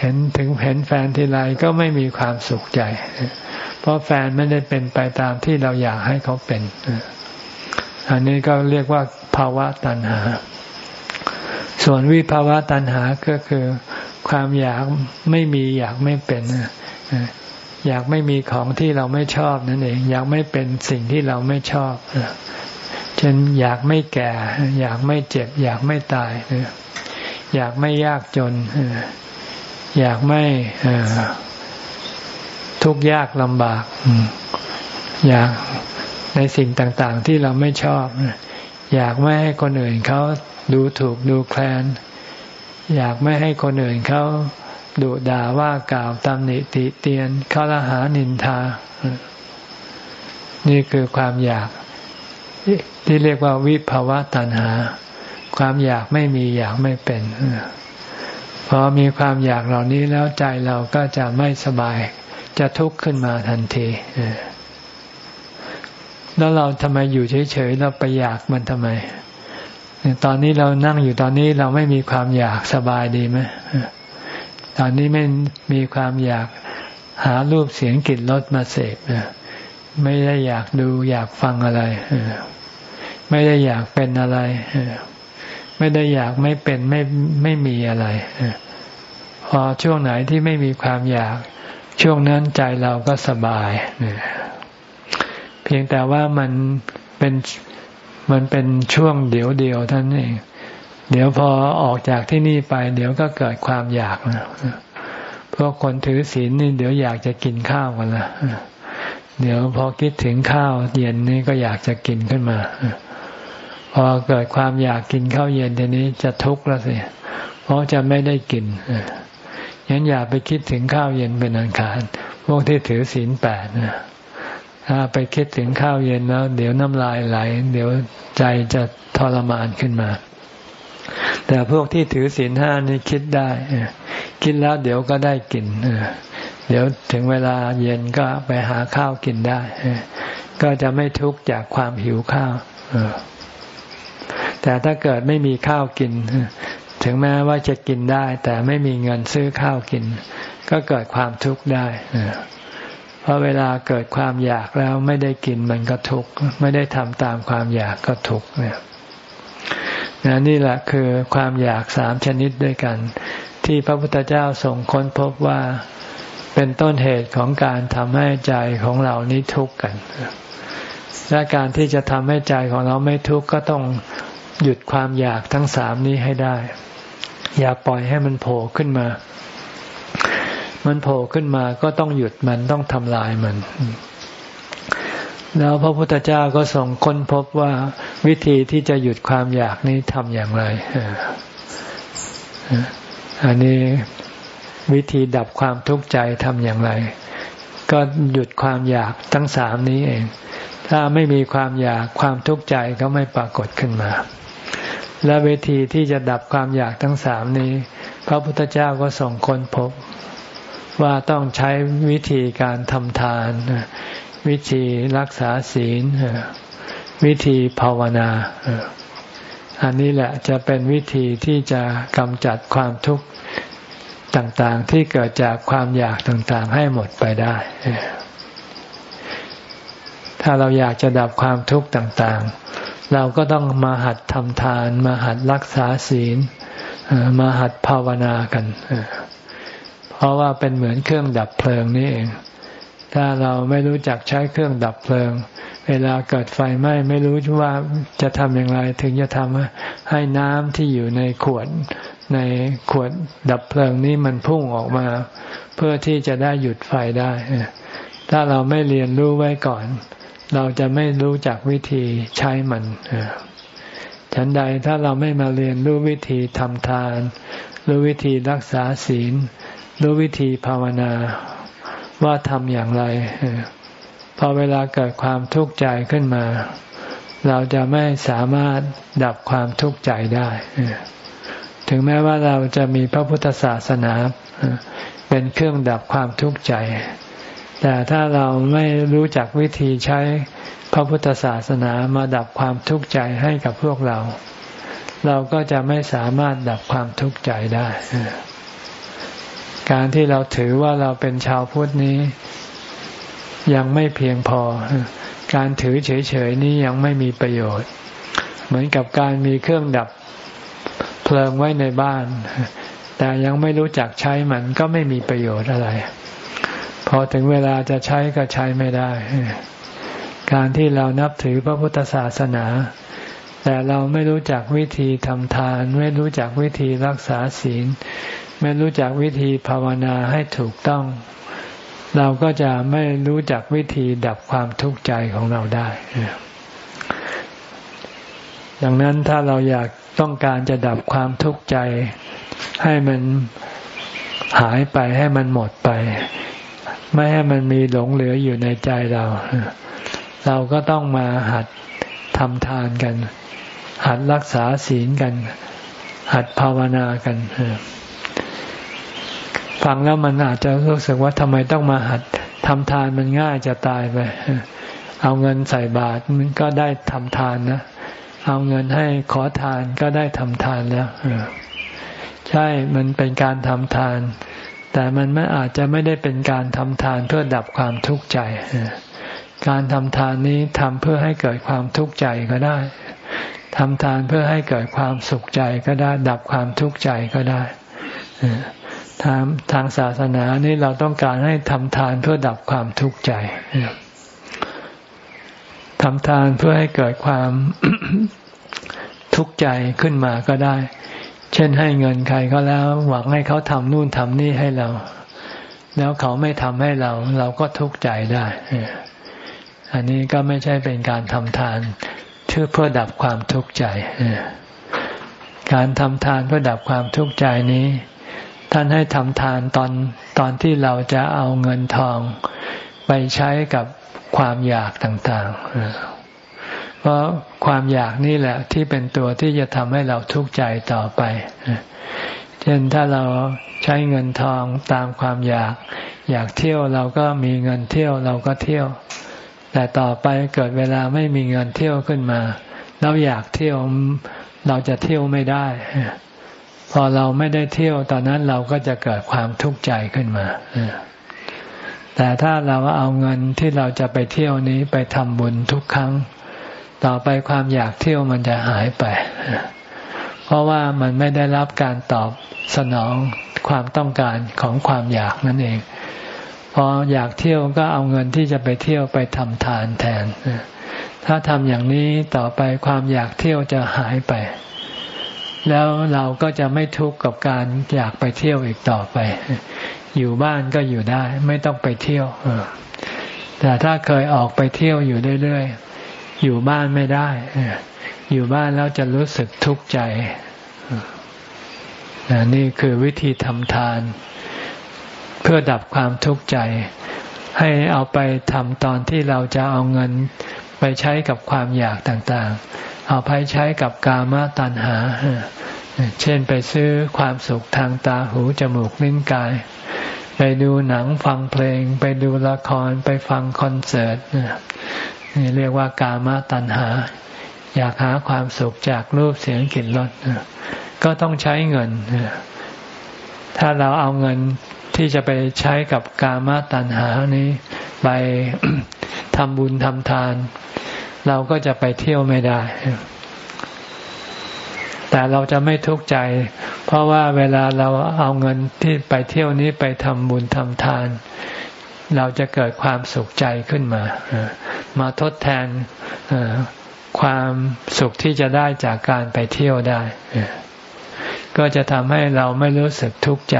เห็นถึงเห็นแฟนทีไรก็ไม่มีความสุขใจ เพราะแฟนไม่ได้เป็นไปตามที่เราอยากให้เขาเป็น อันนี้ก็เรียกว่าภาวะตัณหา ส่วนวิภาวะตัณหาก็คือความอยากไม่มีอยากไม่เป็นอยากไม่มีของที่เราไม่ชอบนั่นเอง อยากไม่เป็นสิ่งที่เราไม่ชอบเช่นอยากไม่แก่ อยากไม่เจ็บ อยากไม่ตายอยากไม่ยากจน อยากไม่ทุกข์ยากลำบาก อยากในสิ่งต่าง ๆ ที่เราไม่ชอบ อยากไม่ให้คนอื่นเขาดูถูกดูแคลน อยากไม่ให้คนอื่นเขาดุด่าว่ากล่าวตำหนิติเตียนเขาละหานินทา นี่คือความอยากที่เรียกว่าวิภาวะตัณหา ความอยากไม่มีอยากไม่เป็น พอมีความอยากเหล่านี้แล้วใจเราก็จะไม่สบาย จะทุกข์ขึ้นมาทันทีแล้วเราทำไมอยู่เฉยๆเราไปอยากมันทำไมตอนนี้เรานั่งอยู่ตอนนี้เราไม่มีความอยากสบายดีไหมตอนนี้ไม่มีความอยากหารูปเสียงกลิ่นรสมาเสพไม่ได้อยากดูอยากฟังอะไรไม่ได้อยากเป็นอะไร ไม่ได้อยากไม่เป็นไม่ไม่มีอะไรพอช่วงไหนที่ไม่มีความอยาก ช่วงนั้นใจเราก็สบายเพียงแต่ว่ามันเป็นมันเป็นช่วงเดียวเดียวท่านเอง เดี๋ยวพอออกจากที่นี่ไป เดี๋ยวก็เกิดความอยากนะพวกคนถือศีลนี่เดี๋ยวอยากจะกินข้าวกันละเดี๋ยวพอคิดถึงข้าวเย็นนี่ก็อยากจะกินขึ้นมา พอเกิดความอยากกินข้าวเย็นทีนี้จะทุกข์แล้วสิเพราะจะไม่ได้กินยันอย่าไปคิดถึงข้าวเย็นเป็นอันขาดพวกที่ถือศีลแปดนะถ้าไปคิดถึงข้าวเย็นแล้ว เดี๋ยวน้ำลายไหล เดี๋ยวใจจะทรมานขึ้นมา แต่พวกที่ถือศีลห้านี่คิดได้คิดแล้วเดี๋ยวก็ได้กินเดี๋ยวถึงเวลาเย็นก็ไปหาข้าวกินได้ ก็จะไม่ทุกข์จากความหิวข้าว แต่ถ้าเกิดไม่มีข้าวกิน ถึงแม้ว่าจะกินได้ แต่ไม่มีเงินซื้อข้าวกิน ก็เกิดความทุกข์ได้เพราะเวลาเกิดความอยากแล้วไม่ได้กินมันก็ทุกข์ไม่ได้ทำตามความอยากก็ทุกข์เนี่ยนี่แหละคือความอยากสามชนิดด้วยกัน ที่พระพุทธเจ้าส่งค้นพบว่าเป็นต้นเหตุของการทำให้ใจของเรานี้ทุกข์กันและการที่จะทำให้ใจของเราไม่ทุกข์ก็ต้อง หยุดความอยากทั้งสามนี้ให้ได้ อย่าปล่อยให้มันโผล่ขึ้นมา มันโผล่ขึ้นมาก็ต้องหยุดมันต้องทำลายมัน แล้วพระพุทธเจ้าก็ส่งค้นพบว่าวิธีที่จะหยุดความอยากนี้ทำอย่างไรอันนี้วิธีดับความทุกข์ใจทำอย่างไร ก็หยุดความอยากทั้งสามนี้เอง ถ้าไม่มีความอยากความทุกข์ใจก็ไม่ปรากฏขึ้นมา และวิธีที่จะดับความอยากทั้งสามนี้ พระพุทธเจ้าก็ส่งคนพบ ว่าต้องใช้วิธีการทำทาน วิธีรักษาศีล วิธีภาวนา อันนี้แหละจะเป็นวิธีที่จะกำจัดความทุกข์ต่างๆ ที่เกิดจากความอยากต่างๆ ให้หมดไปได้ ถ้าเราอยากจะดับความทุกข์ต่างๆ เราก็ต้องมาหัดทำทาน มาหัดรักษาศีล มาหัดภาวนากัน เพราะว่าเป็นเหมือนเครื่องดับเพลิงนี่เอง ถ้าเราไม่รู้จักใช้เครื่องดับเพลิง เวลาเกิดไฟไหม้ไม่รู้ว่าจะทำอย่างไร ถึงจะทำให้น้ำที่อยู่ในขวดในขวดดับเพลิงนี้มันพุ่งออกมา เพื่อที่จะได้หยุดไฟได้ ถ้าเราไม่เรียนรู้ไว้ก่อน เราจะไม่รู้จักวิธีใช้มันฉันใดถ้าเราไม่มาเรียนรู้วิธีทำทาน รู้วิธีรักษาศีล รู้วิธีภาวนาว่าทำอย่างไรพอเวลาเกิดความทุกข์ใจขึ้นมา เราจะไม่สามารถดับความทุกข์ใจได้ ถึงแม้ว่าเราจะมีพระพุทธศาสนาเป็นเครื่องดับความทุกข์ใจ แต่ถ้าเราไม่รู้จักวิธีใช้พระพุทธศาสนามาดับความทุกข์ใจให้กับพวกเรา เราก็จะไม่สามารถดับความทุกข์ใจได้ การที่เราถือว่าเราเป็นชาวพุทธนี้ ยังไม่เพียงพอ การถือเฉยๆนี้ยังไม่มีประโยชน์ เหมือนกับการมีเครื่องดับเพลิงไว้ในบ้าน แต่ยังไม่รู้จักใช้มันก็ไม่มีประโยชน์อะไร พอถึงเวลาจะใช้ก็ใช้ไม่ได้ การที่เรานับถือพระพุทธศาสนา แต่เราไม่รู้จักวิธีทำทาน ไม่รู้จักวิธีรักษาศีล ไม่รู้จักวิธีภาวนาให้ถูกต้อง เราก็จะไม่รู้จักวิธีดับความทุกข์ใจของเราได้ดังนั้นถ้าเราอยากต้องการจะดับความทุกข์ใจ ให้มันหายไปให้มันหมดไป ไม่ให้มันมีหลงเหลืออยู่ในใจเรา เราก็ต้องมาหัดทำทานกัน หัดรักษาศีลกัน หัดภาวนากันฟังแล้วมันอาจจะรู้สึกว่าทำไมต้องมาหัดทำทานมันง่ายจะตายไปเอาเงินใส่บาตรมันก็ได้ทำทานนะเอาเงินให้ขอทานก็ได้ทำทานแล้วใช่มันเป็นการทำทาน แต่มันไม่อาจจะไม่ได้เป็นการทำทานเพื่อดับความทุกข์ใจ การทำทานนี้ทำเพื่อให้เกิดความทุกข์ใจก็ได้ทำทานเพื่อให้เกิดความสุขใจก็ได้ ดับความทุกข์ใจก็ได้ทางทางศาสนานี้เราต้องการให้ทำทานเพื่อดับความทุกข์ใจทำทานเพื่อให้เกิดความทุกข์ใจขึ้นมาก็ได้ เช่นให้เงินใครก็แล้ว หวังให้เขาทำนู่นทำนี่ให้เรา แล้วเขาไม่ทำให้เรา เราก็ทุกข์ใจได้อันนี้ก็ไม่ใช่เป็นการทำทานเพื่อเพื่อดับความทุกข์ใจการทำทานเพื่อดับความทุกข์ใจนี้ ท่านให้ทำทานตอนตอนที่เราจะเอาเงินทอง ไปใช้กับความอยากต่าง ๆ เพราะความอยากนี่แหละ ที่เป็นตัวที่จะทำให้เราทุกข์ใจต่อไป เช่นถ้าเราใช้เงินทองตามความอยาก อยากเที่ยวเราก็มีเงินเที่ยวเราก็เที่ยว แต่ต่อไปเกิดเวลาไม่มีเงินเที่ยวขึ้นมาเราอยากเที่ยวเราจะเที่ยวไม่ได้ พอเราไม่ได้เที่ยวตอนนั้นเราก็จะเกิดความทุกข์ใจขึ้นมาแต่ถ้าเราเอาเงินที่เราจะไปเที่ยวนี้ไปทำบุญทุกครั้ง ต่อไปความอยากเที่ยวมันจะหายไป เพราะว่ามันไม่ได้รับการตอบสนองความต้องการของความอยากนั่นเอง พออยากเที่ยวก็เอาเงินที่จะไปเที่ยวไปทำทานแทน ถ้าทำอย่างนี้ต่อไปความอยากเที่ยวจะหายไป แล้วเราก็จะไม่ทุกข์กับการอยากไปเที่ยวอีกต่อไป อยู่บ้านก็อยู่ได้ ไม่ต้องไปเที่ยวแต่ถ้าเคยออกไปเที่ยวอยู่เรื่อยๆ อยู่บ้านไม่ได้ อยู่บ้านแล้วจะรู้สึกทุกข์ใจนี่คือวิธีทำทาน เพื่อดับความทุกข์ใจ ให้เอาไปทำตอนที่เราจะเอาเงินไปใช้กับความอยากต่างๆ เอาไปใช้กับกามตัณหา เช่นไปซื้อความสุขทางตาหูจมูกลิ้นกาย ไปดูหนังฟังเพลง ไปดูละครไปฟังคอนเสิร์ตนี่เรียกว่ากามตัณหา อยากหาความสุขจากรูปเสียงกลิ่นรสก็ต้องใช้เงิน ถ้าเราเอาเงินที่จะไปใช้กับกามตัณหานี้ ไปทำบุญทำทาน เราก็จะไปเที่ยวไม่ได้ แต่เราจะไม่ทุกข์ใจ เพราะว่าเวลาเราเอาเงินที่ไปเที่ยวนี้ไปทำบุญทำทาน เราจะเกิดความสุขใจขึ้นมา มาทดแทนความสุขที่จะได้จากการไปเที่ยวได้ ก็จะทำให้เราไม่รู้สึกทุกข์ใจ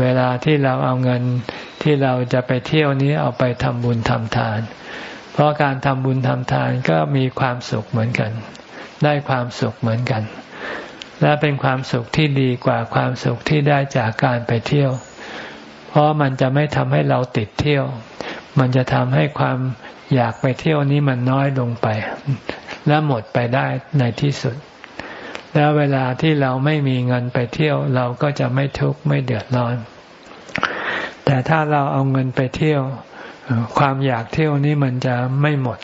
เวลาที่เราเอาเงินที่เราจะไปเที่ยวนี้เอาไปทำบุญทำทาน เพราะการทำบุญทำทานก็มีความสุขเหมือนกัน ได้ความสุขเหมือนกัน และเป็นความสุขที่ดีกว่าความสุขที่ได้จากการไปเที่ยว เพราะมันจะไม่ทำให้เราติดเที่ยว มันจะทำให้ความอยากไปเที่ยวนี้มันน้อยลงไป และหมดไปได้ในที่สุด แล้วเวลาที่เราไม่มีเงินไปเที่ยว เราก็จะไม่ทุกข์ไม่เดือดร้อน แต่ถ้าเราเอาเงินไปเที่ยว ความอยากเที่ยวนี้มันจะไม่หมด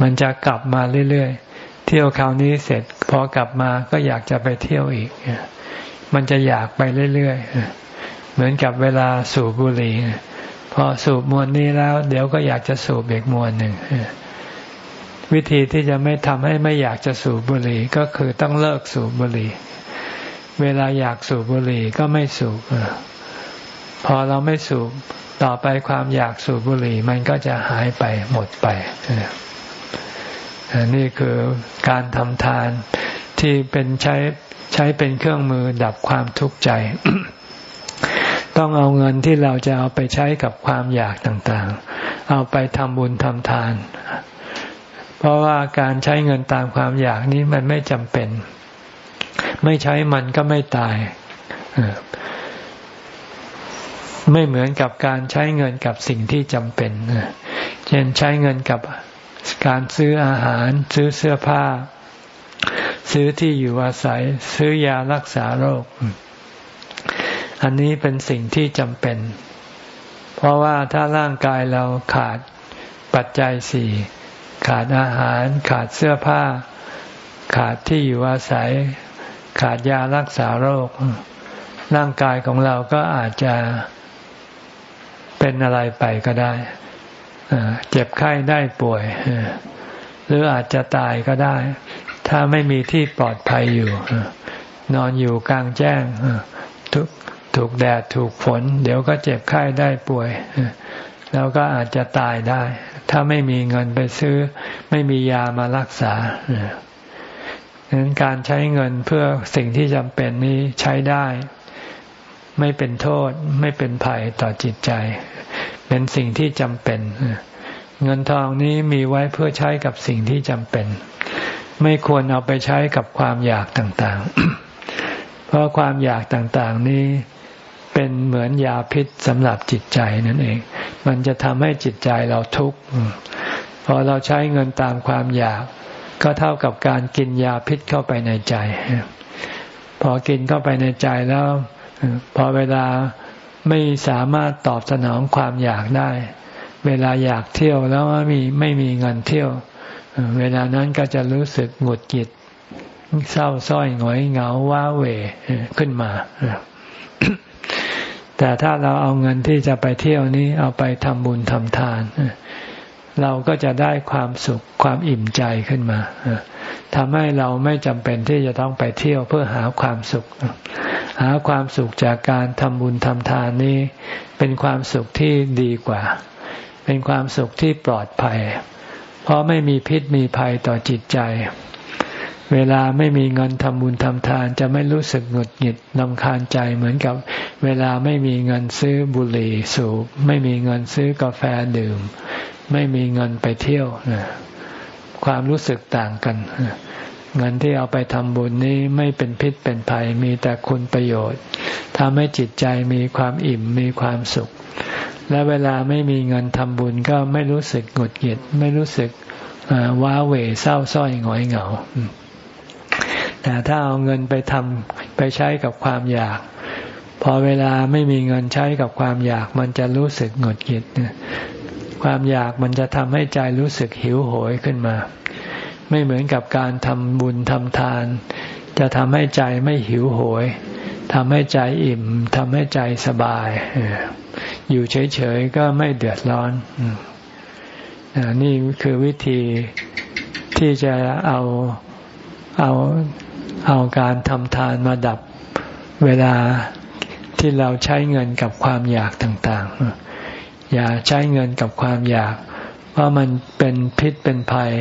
มันจะกลับมาเรื่อยเที่ยวคราวนี้เสร็จพอกลับมาก็อยากจะไปเที่ยวอีก มันจะอยากไปเรื่อยๆ เหมือนกับเวลาสูบบุหรี่พอสูบมวนนี้แล้ว เดี๋ยวก็อยากจะสูบอีกมวนหนึ่งวิธีที่จะไม่ทำให้ไม่อยากจะสูบบุหรี่ก็คือต้องเลิกสูบบุหรี่ เวลาอยากสูบบุหรี่ก็ไม่สูบพอเราไม่สูบต่อไปความอยากสูบบุหรี่ มันก็จะหายไปหมดไป นี่คือการทำทานที่เป็นใช้ใช้เป็นเครื่องมือดับความทุกข์ใจ ต้องเอาเงินที่เราจะเอาไปใช้กับความอยากต่างๆ เอาไปทำบุญทำทาน เพราะว่าการใช้เงินตามความอยากนี้มันไม่จำเป็น ไม่ใช้มันก็ไม่ตายไม่เหมือนกับการใช้เงินกับสิ่งที่จำเป็น เช่นใช้เงินกับ การซื้ออาหาร ซื้อเสื้อผ้า ซื้อที่อยู่อาศัย ซื้อยารักษาโรค อันนี้เป็นสิ่งที่จำเป็น เพราะว่าถ้าร่างกายเราขาดปัจจัยสี่ขาดอาหาร ขาดเสื้อผ้า ขาดที่อยู่อาศัย ขาดยารักษาโรค ร่างกายของเราก็อาจจะเป็นอะไรไปก็ได้ เจ็บไข้ได้ป่วย หรืออาจจะตายก็ได้ ถ้าไม่มีที่ปลอดภัยอยู่ นอนอยู่กลางแจ้งถูกถูกแดดถูกฝน เดี๋ยวก็เจ็บไข้ได้ป่วย แล้วก็อาจจะตายได้ ถ้าไม่มีเงินไปซื้อ ไม่มียามารักษาดังนั้นการใช้เงินเพื่อสิ่งที่จำเป็นนี้ใช้ได้ ไม่เป็นโทษ ไม่เป็นภัยต่อจิตใจ เป็นสิ่งที่จำเป็น เงินทองนี้มีไว้เพื่อใช้กับสิ่งที่จำเป็น ไม่ควรเอาไปใช้กับความอยากต่างๆ เพราะความอยากต่างๆนี้เป็นเหมือนยาพิษสำหรับจิตใจนั่นเอง มันจะทำให้จิตใจเราทุกข์พอเราใช้เงินตามความอยาก ก็เท่ากับการกินยาพิษเข้าไปในใจ พอกินเข้าไปในใจแล้ว พอเวลา ไม่สามารถตอบสนองความอยากได้ เวลาอยากเที่ยวแล้วมีไม่มีเงินเที่ยว เวลานั้นก็จะรู้สึกหงุดหงิดเศร้าส้อยหงอยเหงาว้าเหวขึ้นมา แต่ถ้าเราเอาเงินที่จะไปเที่ยวนี้เอาไปทำบุญทำทาน เราก็จะได้ความสุขความอิ่มใจขึ้นมาทำให้เราไม่จำเป็นที่จะต้องไปเที่ยวเพื่อหาความสุข หาความสุขจากการทำบุญทำทานนี้ เป็นความสุขที่ดีกว่า เป็นความสุขที่ปลอดภัย เพราะไม่มีพิษมีภัยต่อจิตใจ เวลาไม่มีเงินทำบุญทำทานจะไม่รู้สึกหงุดหงิดนำคาญใจเหมือนกับเวลาไม่มีเงินซื้อบุหรี่สูบไม่มีเงินซื้อกาแฟดื่ม ไม่มีเงินไปเที่ยวความรู้สึกต่างกัน เงินที่เอาไปทำบุญนี้ไม่เป็นพิษเป็นภัยมีแต่คุณประโยชน์ทำให้จิตใจมีความอิ่มมีความสุข และเวลาไม่มีเงินทำบุญก็ไม่รู้สึกหงุดหงิดไม่รู้สึกว้าเหวเศร้าส้อยหงอยเหงา แต่ถ้าเอาเงินไปทำไปใช้กับความอยาก พอเวลาไม่มีเงินใช้กับความอยากมันจะรู้สึกหงุดหงิดความอยากมันจะทำให้ใจรู้สึกหิวโหยขึ้นมา ไม่เหมือนกับการทำบุญทำทาน จะทำให้ใจไม่หิวโหยทำให้ใจอิ่มทำให้ใจสบาย อยู่เฉยๆก็ไม่เดือดร้อน นี่คือวิธีที่จะเอาเอาเอาการทำทานมาดับเวลาที่เราใช้เงินกับความอยากต่างๆ อย่าใช้เงินกับความอยาก เพราะมันเป็นพิษเป็นภัย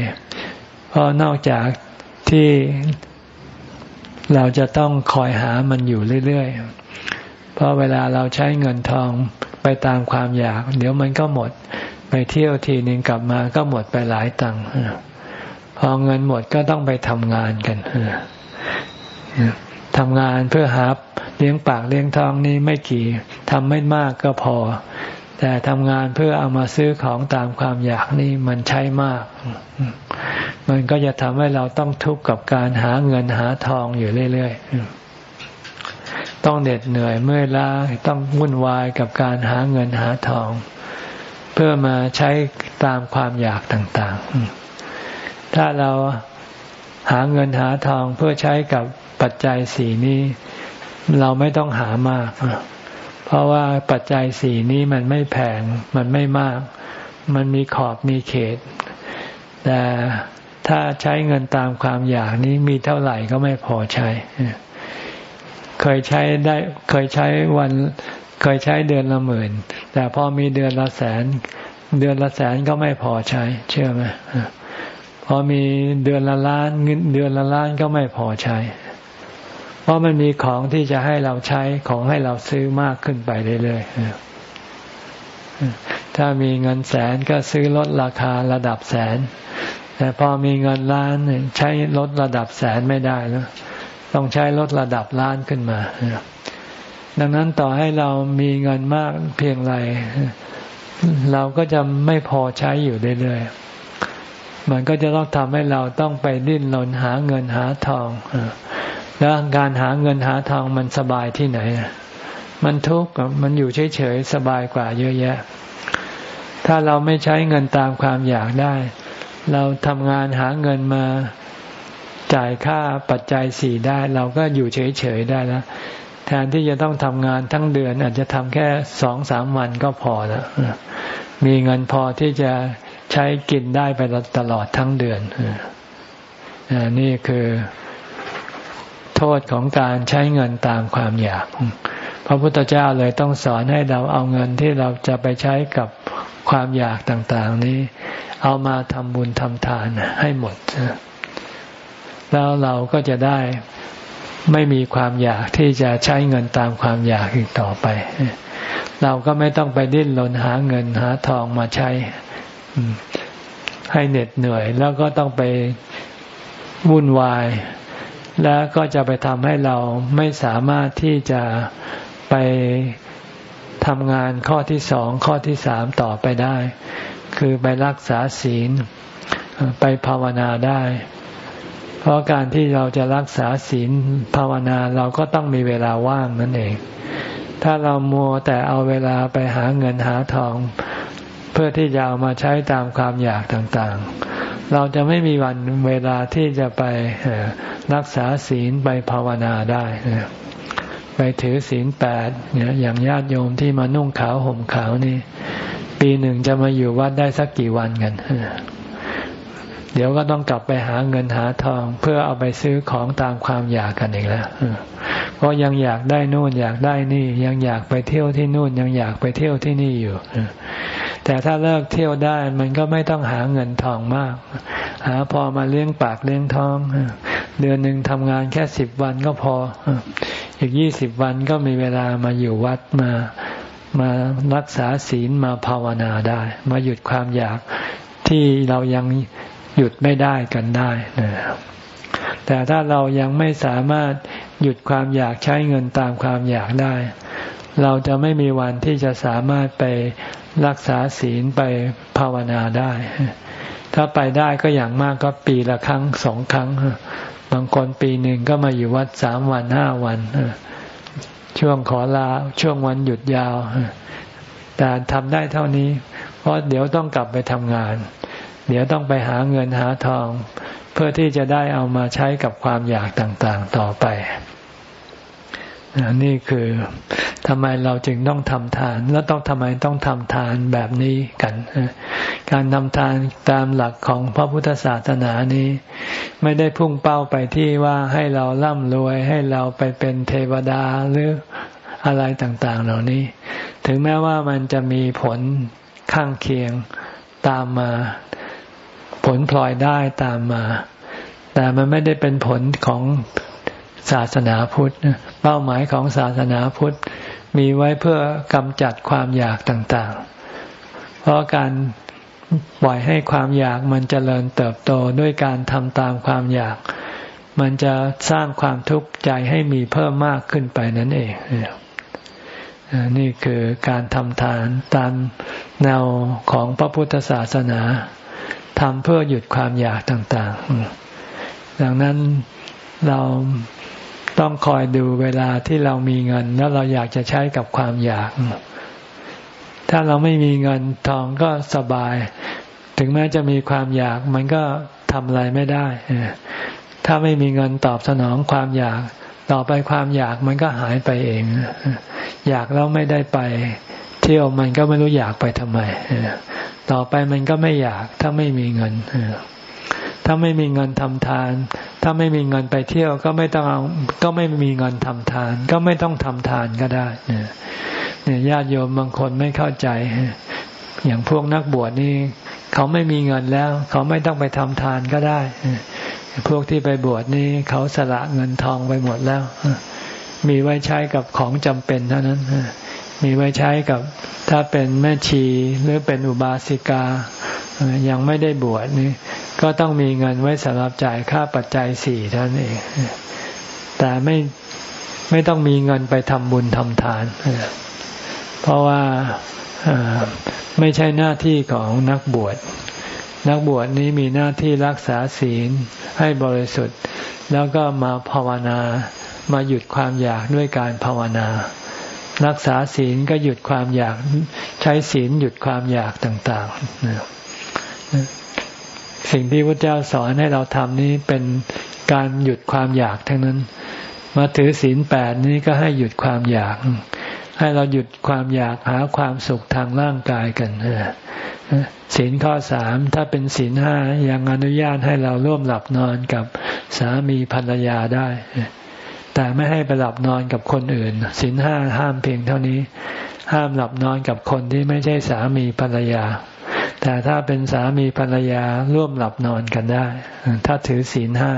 เพราะนอกจากที่เราจะต้องคอยหามันอยู่เรื่อยๆ เพราะเวลาเราใช้เงินทองไปตามความอยาก เดี๋ยวมันก็หมด ไปเที่ยวทีนึงกลับมาก็หมดไปหลายตังค์พอเงินหมดก็ต้องไปทำงานกันทำงานเพื่อหาเลี้ยงปากเลี้ยงท้องนี่ไม่กี่ทำไม่มากก็พอ แต่ทำงานเพื่อเอามาซื้อของตามความอยากนี่มันใช้มาก มันก็จะทำให้เราต้องทุกข์กับการหาเงินหาทองอยู่เรื่อยๆ ต้องเหน็ดเหนื่อยเมื่อยล้าต้องวุ่นวายกับการหาเงินหาทอง เพื่อมาใช้ตามความอยากต่างๆ ถ้าเราหาเงินหาทองเพื่อใช้กับปัจจัยสี่นี้ เราไม่ต้องหามาก เพราะว่าปัจจัยสี่นี้มันไม่แพงมันไม่มาก มันมีขอบมีเขต แต่ ถ้าใช้เงินตามความอยากนี้มีเท่าไหร่ก็ไม่พอใช้ เคยใช้ได้เคยใช้วัน เคยใช้เดือนละหมื่น แต่พอมีเดือนละแสน เดือนละแสนก็ไม่พอใช้ เชื่อไหมพอมีเดือนละล้านเงินเดือนละล้านก็ไม่พอใช้ เพราะมันมีของที่จะให้เราใช้ของให้เราซื้อมากขึ้นไปเรื่อยๆถ้ามีเงินแสนก็ซื้อลดราคาระดับแสน แต่พอมีเงินล้านใช้ลดระดับแสนไม่ได้แล้วต้องใช้ลดระดับล้านขึ้นมาดังนั้นต่อให้เรามีเงินมากเพียงไร เราก็จะไม่พอใช้อยู่เรื่อยๆมันก็จะต้องทำให้เราต้องไปดิ้นรนหาเงินหาทองแล้วการหาเงินหาทองมันสบายที่ไหน มันทุกข์มันอยู่เฉยๆสบายกว่าเยอะแยะ ถ้าเราไม่ใช้เงินตามความอยากได้ เราทำงานหาเงินมาจ่ายค่าปัจจัยสี่ได้ เราก็อยู่เฉยๆได้แล้วแทนที่จะต้องทำงานทั้งเดือน อาจจะทำแค่สองสามวันก็พอแล้วมีเงินพอที่จะใช้กินได้ไปตลอดทั้งเดือนนี่คือโทษของการใช้เงินตามความอยาก พระพุทธเจ้าเลยต้องสอนให้เราเอาเงินที่เราจะไปใช้กับ ความอยากต่างๆนี้ เอามาทำบุญทำทานให้หมด แล้วเราก็จะได้ไม่มีความอยากที่จะใช้เงินตามความอยากอีกต่อไป เราก็ไม่ต้องไปดิ้นรนหาเงินหาทองมาใช้ ให้เหน็ดเหนื่อย แล้วก็ต้องไปวุ่นวาย แล้วก็จะไปทำให้เราไม่สามารถที่จะไป ทำงานข้อที่สองข้อที่สามต่อไปได้ คือไปรักษาศีล ไปภาวนาได้ เพราะการที่เราจะรักษาศีลภาวนาเราก็ต้องมีเวลาว่างนั่นเอง ถ้าเรามัวแต่เอาเวลาไปหาเงินหาทอง เพื่อที่จะเอามาใช้ตามความอยากต่างๆ เราจะไม่มีวันเวลาที่จะไปรักษาศีลไปภาวนาได้ ไปถือศีลแปดเนี่ยอย่างญาติโยมที่มานุ่งขาวห่มขาวนี่ ปีหนึ่งจะมาอยู่วัดได้สักกี่วันกัน เดี๋ยวก็ต้องกลับไปหาเงินหาทอง เพื่อเอาไปซื้อของตามความอยากกันอีกแล้วเพราะยังอยากได้นู่นอยากได้นี่ ยังอยากไปเที่ยวที่นู่นยังอยากไปเที่ยวที่นี่อยู่แต่ถ้าเลิกเที่ยวได้มันก็ไม่ต้องหาเงินทองมาก หาพอมาเลี้ยงปากเลี้ยงท้องเดือนหนึ่งทำงานแค่สิบวันก็พอ อีกยี่สิบวันก็มีเวลามาอยู่วัดมามารักษาศีลมาภาวนาได้ มาหยุดความอยากที่เรายัง หยุดไม่ได้กันได้นะแต่ถ้าเรายังไม่สามารถหยุดความอยากใช้เงินตามความอยากได้ เราจะไม่มีวันที่จะสามารถไปรักษาศีลไปภาวนาได้ ถ้าไปได้ก็อย่างมากก็ปีละครั้งสองครั้ง บางคนปีหนึ่งก็มาอยู่วัดสามวันห้าวัน ช่วงขอลาช่วงวันหยุดยาว แต่ทำได้เท่านี้ เพราะเดี๋ยวต้องกลับไปทำงาน เดี๋ยวต้องไปหาเงินหาทอง เพื่อที่จะได้เอามาใช้กับความอยากต่างๆต่อไปนี่คือทำไมเราจึงต้องทำทาน แล้วต้องทำไมต้องทำทานแบบนี้กัน การทำทานตามหลักของพระพุทธศาสนานี้ ไม่ได้พุ่งเป้าไปที่ว่าให้เราร่ำรวยให้เราไปเป็นเทวดาหรืออะไรต่าง ๆ เหล่านี้ ถึงแม้ว่ามันจะมีผลข้างเคียงตามมา ผลพลอยได้ตามมา แต่มันไม่ได้เป็นผลของศาสนาพุทธ เป้าหมายของศาสนาพุทธมีไว้เพื่อกำจัดความอยากต่างๆ เพราะการปล่อยให้ความอยากมันจเจริญเติบโตด้วยการทำตามความอยาก มันจะสร้างความทุกข์ใจให้มีเพิ่มมากขึ้นไปนั่นเอง นี่คือการทำทานตามแนวของพระพุทธศาสนา ทำเพื่อหยุดความอยากต่างๆ ดังนั้นเราต้องคอยดูเวลาที่เรามีเงิน แล้วเราอยากจะใช้กับความอยาก ถ้าเราไม่มีเงินทองก็สบาย ถึงแม้จะมีความอยาก มันก็ทำอะไรไม่ได้ ถ้าไม่มีเงินตอบสนองความอยาก ต่อไปความอยากมันก็หายไปเอง อยากแล้วไม่ได้ไป เที่ยวมันก็ไม่รู้อยากไปทำไมต่อไปมันก็ไม่อยากถ้าไม่มีเงินถ้าไม่มีเงินทำทาน ถ้าไม่มีเงินไปเที่ยวก็ไม่ต้องเอาก็ไม่มีเงินทำทาน ก็ไม่ต้องทำทานก็ได้เนี่ยญาติโยมบางคนไม่เข้าใจ อย่างพวกนักบวชนี่ เขาไม่มีเงินแล้ว เขาไม่ต้องไปทำทานก็ได้พวกที่ไปบวชนี่เขาสละเงินทองไปหมดแล้วมีไว้ใช้กับของจำเป็นเท่านั้น มีไว้ใช้กับถ้าเป็นแม่ชีหรือเป็นอุบาสิกา ยังไม่ได้บวชนี่ก็ต้องมีเงินไว้สำหรับจ่ายค่าปัจจัยสี่ท่านเอง แต่ไม่ไม่ต้องมีเงินไปทำบุญทำทาน เพราะว่าไม่ใช่หน้าที่ของนักบวช นักบวชนี้มีหน้าที่รักษาศีลให้บริสุทธิ์ แล้วก็มาภาวนา มาหยุดความอยากด้วยการภาวนา รักษาศีลก็หยุดความอยากใช้ศีลหยุดความอยากต่างๆ สิ่งที่พระเจ้าสอนให้เราทำนี้เป็นการหยุดความอยากทั้งนั้น มาถือศีลแปดนี้ก็ให้หยุดความอยาก ให้เราหยุดความอยากหาความสุขทางร่างกายกันศีลข้อสามถ้าเป็นศีลห้ายังอนุญาตให้เราร่วมหลับนอนกับสามีภรรยาได้ แต่ไม่ให้ไปหลับนอนกับคนอื่นศีลห้าห้ามเพียงเท่านี้ ห้ามหลับนอนกับคนที่ไม่ใช่สามีภรรยา แต่ถ้าเป็นสามีภรรยาร่วมหลับนอนกันได้ ถ้าถือศีลห้า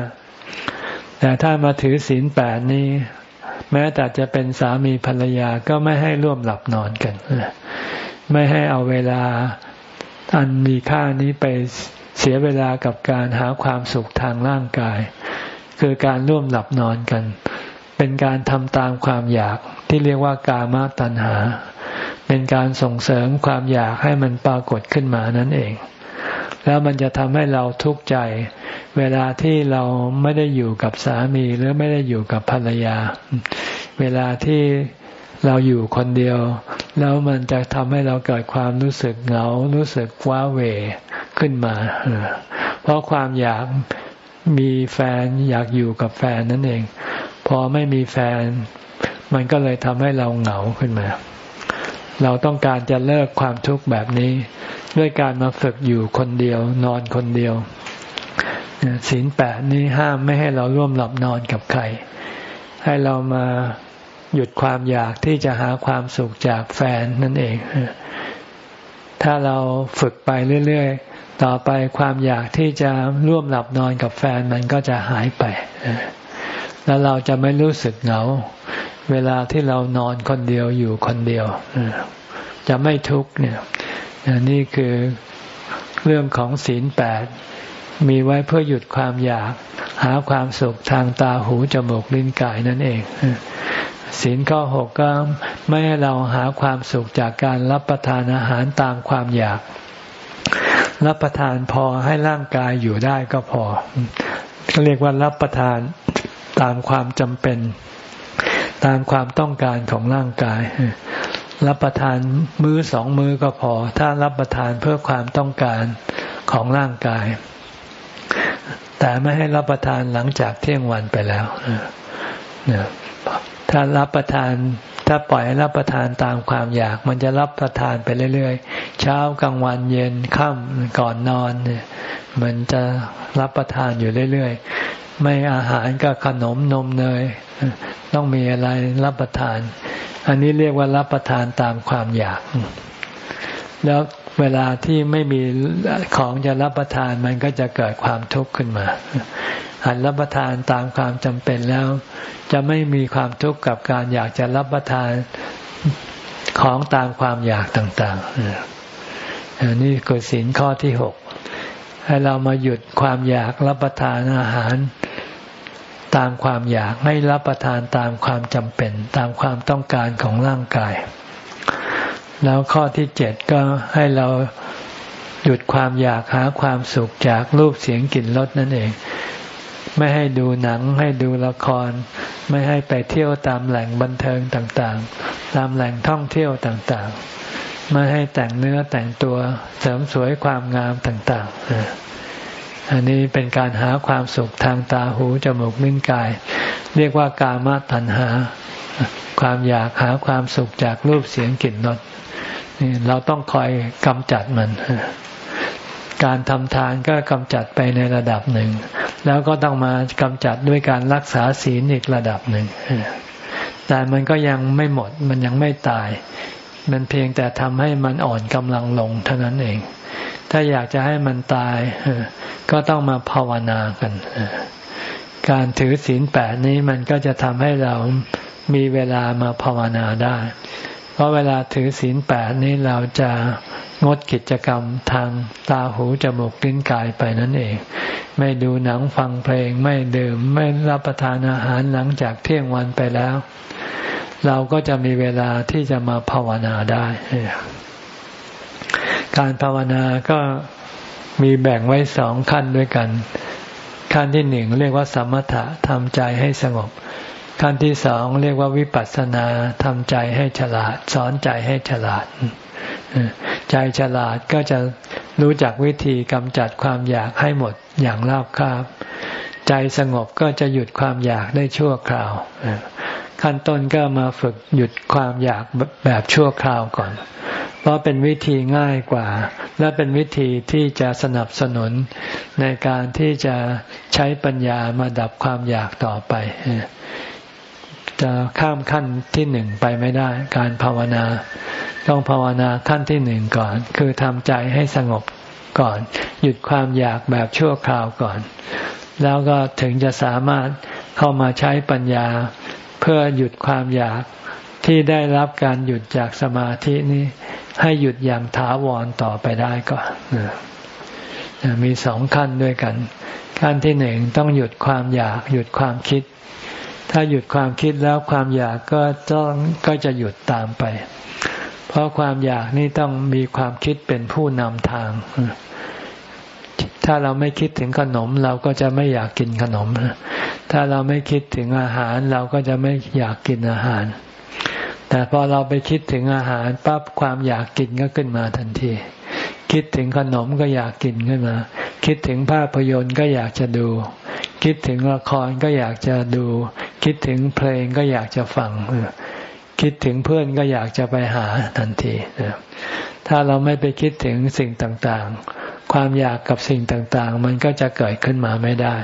แต่ถ้ามาถือศีลแปดนี้ แม้แต่จะเป็นสามีภรรยาก็ไม่ให้ร่วมหลับนอนกัน ไม่ให้เอาเวลาอันมีค่านี้ไปเสียเวลากับการหาความสุขทางร่างกาย คือการร่วมหลับนอนกัน เป็นการทำตามความอยากที่เรียกว่ากามตัณหา เป็นการส่งเสริมความอยากให้มันปรากฏขึ้นมานั่นเอง แล้วมันจะทำให้เราทุกข์ใจ เวลาที่เราไม่ได้อยู่กับสามีหรือไม่ได้อยู่กับภรรยา เวลาที่เราอยู่คนเดียว แล้วมันจะทำให้เราเกิดความรู้สึกเหงา รู้สึกว้าเหวขึ้นมา เพราะความอยากมีแฟนอยากอยู่กับแฟนนั่นเอง พอไม่มีแฟน มันก็เลยทำให้เราเหงาขึ้นมา เราต้องการจะเลิกความทุกข์แบบนี้ ด้วยการมาฝึกอยู่คนเดียว นอนคนเดียวศีลแปดนี้ห้ามไม่ให้เราร่วมหลับนอนกับใคร ให้เรามาหยุดความอยากที่จะหาความสุขจากแฟนนั่นเอง ถ้าเราฝึกไปเรื่อยๆ ต่อไปความอยากที่จะร่วมหลับนอนกับแฟนมันก็จะหายไป แล้วเราจะไม่รู้สึกเหงา เวลาที่เรานอนคนเดียวอยู่คนเดียว จะไม่ทุกข์เนี่ยนี่คือเรื่องของศีลแปดมีไว้เพื่อหยุดความอยาก หาความสุขทางตาหูจมูกลิ้นกายนั่นเองศีลข้อหกก็ไม่ให้เราหาความสุขจากการรับประทานอาหารตามความอยาก รับประทานพอให้ร่างกายอยู่ได้ก็พอเรียกว่ารับประทาน ตามความจำเป็น ตามความต้องการของร่างกาย รับประทานมื้อสองมื้อก็พอ ถ้ารับประทานเพื่อความต้องการของร่างกาย แต่ไม่ให้รับประทานหลังจากเที่ยงวันไปแล้วถ้ารับประทานถ้าปล่อยให้รับประทานตามความอยาก มันจะรับประทานไปเรื่อยๆ เช้ากลางวันเย็นค่ำก่อนนอนเนี่ยมันจะรับประทานอยู่เรื่อย ไม่อาหารก็ขนมนมเนย ต้องมีอะไรรับประทาน อันนี้เรียกว่ารับประทานตามความอยาก แล้วเวลาที่ไม่มีของจะรับประทานมันก็จะเกิดความทุกข์ขึ้นมาหันรับประทานตามความจำเป็นแล้ว จะไม่มีความทุกข์กับการอยากจะรับประทานของตามความอยากต่างๆนี่คือสินข้อที่หกให้เรามาหยุดความอยากรับประทานอาหาร ตามความอยากให้รับประทานตามความจำเป็น ตามความต้องการของร่างกาย แล้วข้อที่เจ็ดก็ให้เราหยุดความอยากหาความสุขจากรูปเสียงกลิ่นรสนั่นเอง ไม่ให้ดูหนังให้ดูละคร ไม่ให้ไปเที่ยวตามแหล่งบันเทิงต่างๆ ตามแหล่งท่องเที่ยวต่างๆ ไม่ให้แต่งเนื้อแต่งตัวเสริมสวยความงามต่างๆ อันนี้เป็นการหาความสุขทางตาหูจมูกลิ้นกาย เรียกว่ากามาตัณหา ความอยากหาความสุขจากรูปเสียงกลิ่นรสเราต้องคอยกำจัดมัน การทำทานก็กำจัดไปในระดับหนึ่ง แล้วก็ต้องมากำจัดด้วยการรักษาศีลอีกระดับหนึ่ง แต่มันก็ยังไม่หมด มันยังไม่ตาย มันเพียงแต่ทำให้มันอ่อนกำลังลงเท่านั้นเอง ถ้าอยากจะให้มันตาย ก็ต้องมาภาวนากัน การถือศีลแปดนี้มันก็จะทำให้เรามีเวลามาภาวนาได้ เพราะเวลาถือศีลแปดนี้เราจะงดกิจกรรมทางตาหูจมูกลิ้นกายไปนั่นเอง ไม่ดูหนังฟังเพลง ไม่ดื่มไม่รับประทานอาหารหลังจากเที่ยงวันไปแล้ว เราก็จะมีเวลาที่จะมาภาวนาได้ การภาวนาก็มีแบ่งไว้สองขั้นด้วยกัน ขั้นที่หนึ่งเรียกว่าสมถะทำใจให้สงบ ขั้นที่สองเรียกว่าวิปัสสนาทำใจให้ฉลาด สอนใจให้ฉลาด ใจฉลาดก็จะรู้จักวิธีกำจัดความอยากให้หมดอย่างราบคาบ ใจสงบก็จะหยุดความอยากได้ชั่วคราวขั้นต้นก็มาฝึกหยุดความอยากแบบชั่วคราวก่อน เพราะเป็นวิธีง่ายกว่า และเป็นวิธีที่จะสนับสนุนในการที่จะใช้ปัญญามาดับความอยากต่อไป จะข้ามขั้นที่หนึ่งไปไม่ได้ การภาวนา ต้องภาวนาขั้นที่หนึ่งก่อน คือทำใจให้สงบก่อน หยุดความอยากแบบชั่วคราวก่อน แล้วก็ถึงจะสามารถเข้ามาใช้ปัญญาเพื่อหยุดความอยาก ที่ได้รับการหยุดจากสมาธินี้ ให้หยุดอย่างถาวรต่อไปได้ก่อนมีสองขั้นด้วยกัน ขั้นที่หนึ่งต้องหยุดความอยาก หยุดความคิด ถ้าหยุดความคิดแล้วความอยากก็ต้องก็จะหยุดตามไป เพราะความอยากนี่ต้องมีความคิดเป็นผู้นำทาง ถ้าเราไม่คิดถึงขนม เราก็จะไม่อยากกินขนม ถ้าเราไม่คิดถึงอาหาร เราก็จะไม่อยากกินอาหาร แต่พอเราไปคิดถึงอาหารปั๊บความอยากกินก็ขึ้นมาทันที คิดถึงขนมก็อยากกินขึ้นมา คิดถึงภาพยนตร์ก็อยากจะดู คิดถึงละครก็อยากจะดู คิดถึงเพลงก็อยากจะฟัง คิดถึงเพื่อนก็อยากจะไปหาทันทีถ้าเราไม่ไปคิดถึงสิ่งต่างๆ ความอยากกับสิ่งต่างๆ มันก็จะเกิดขึ้นมาไม่ได้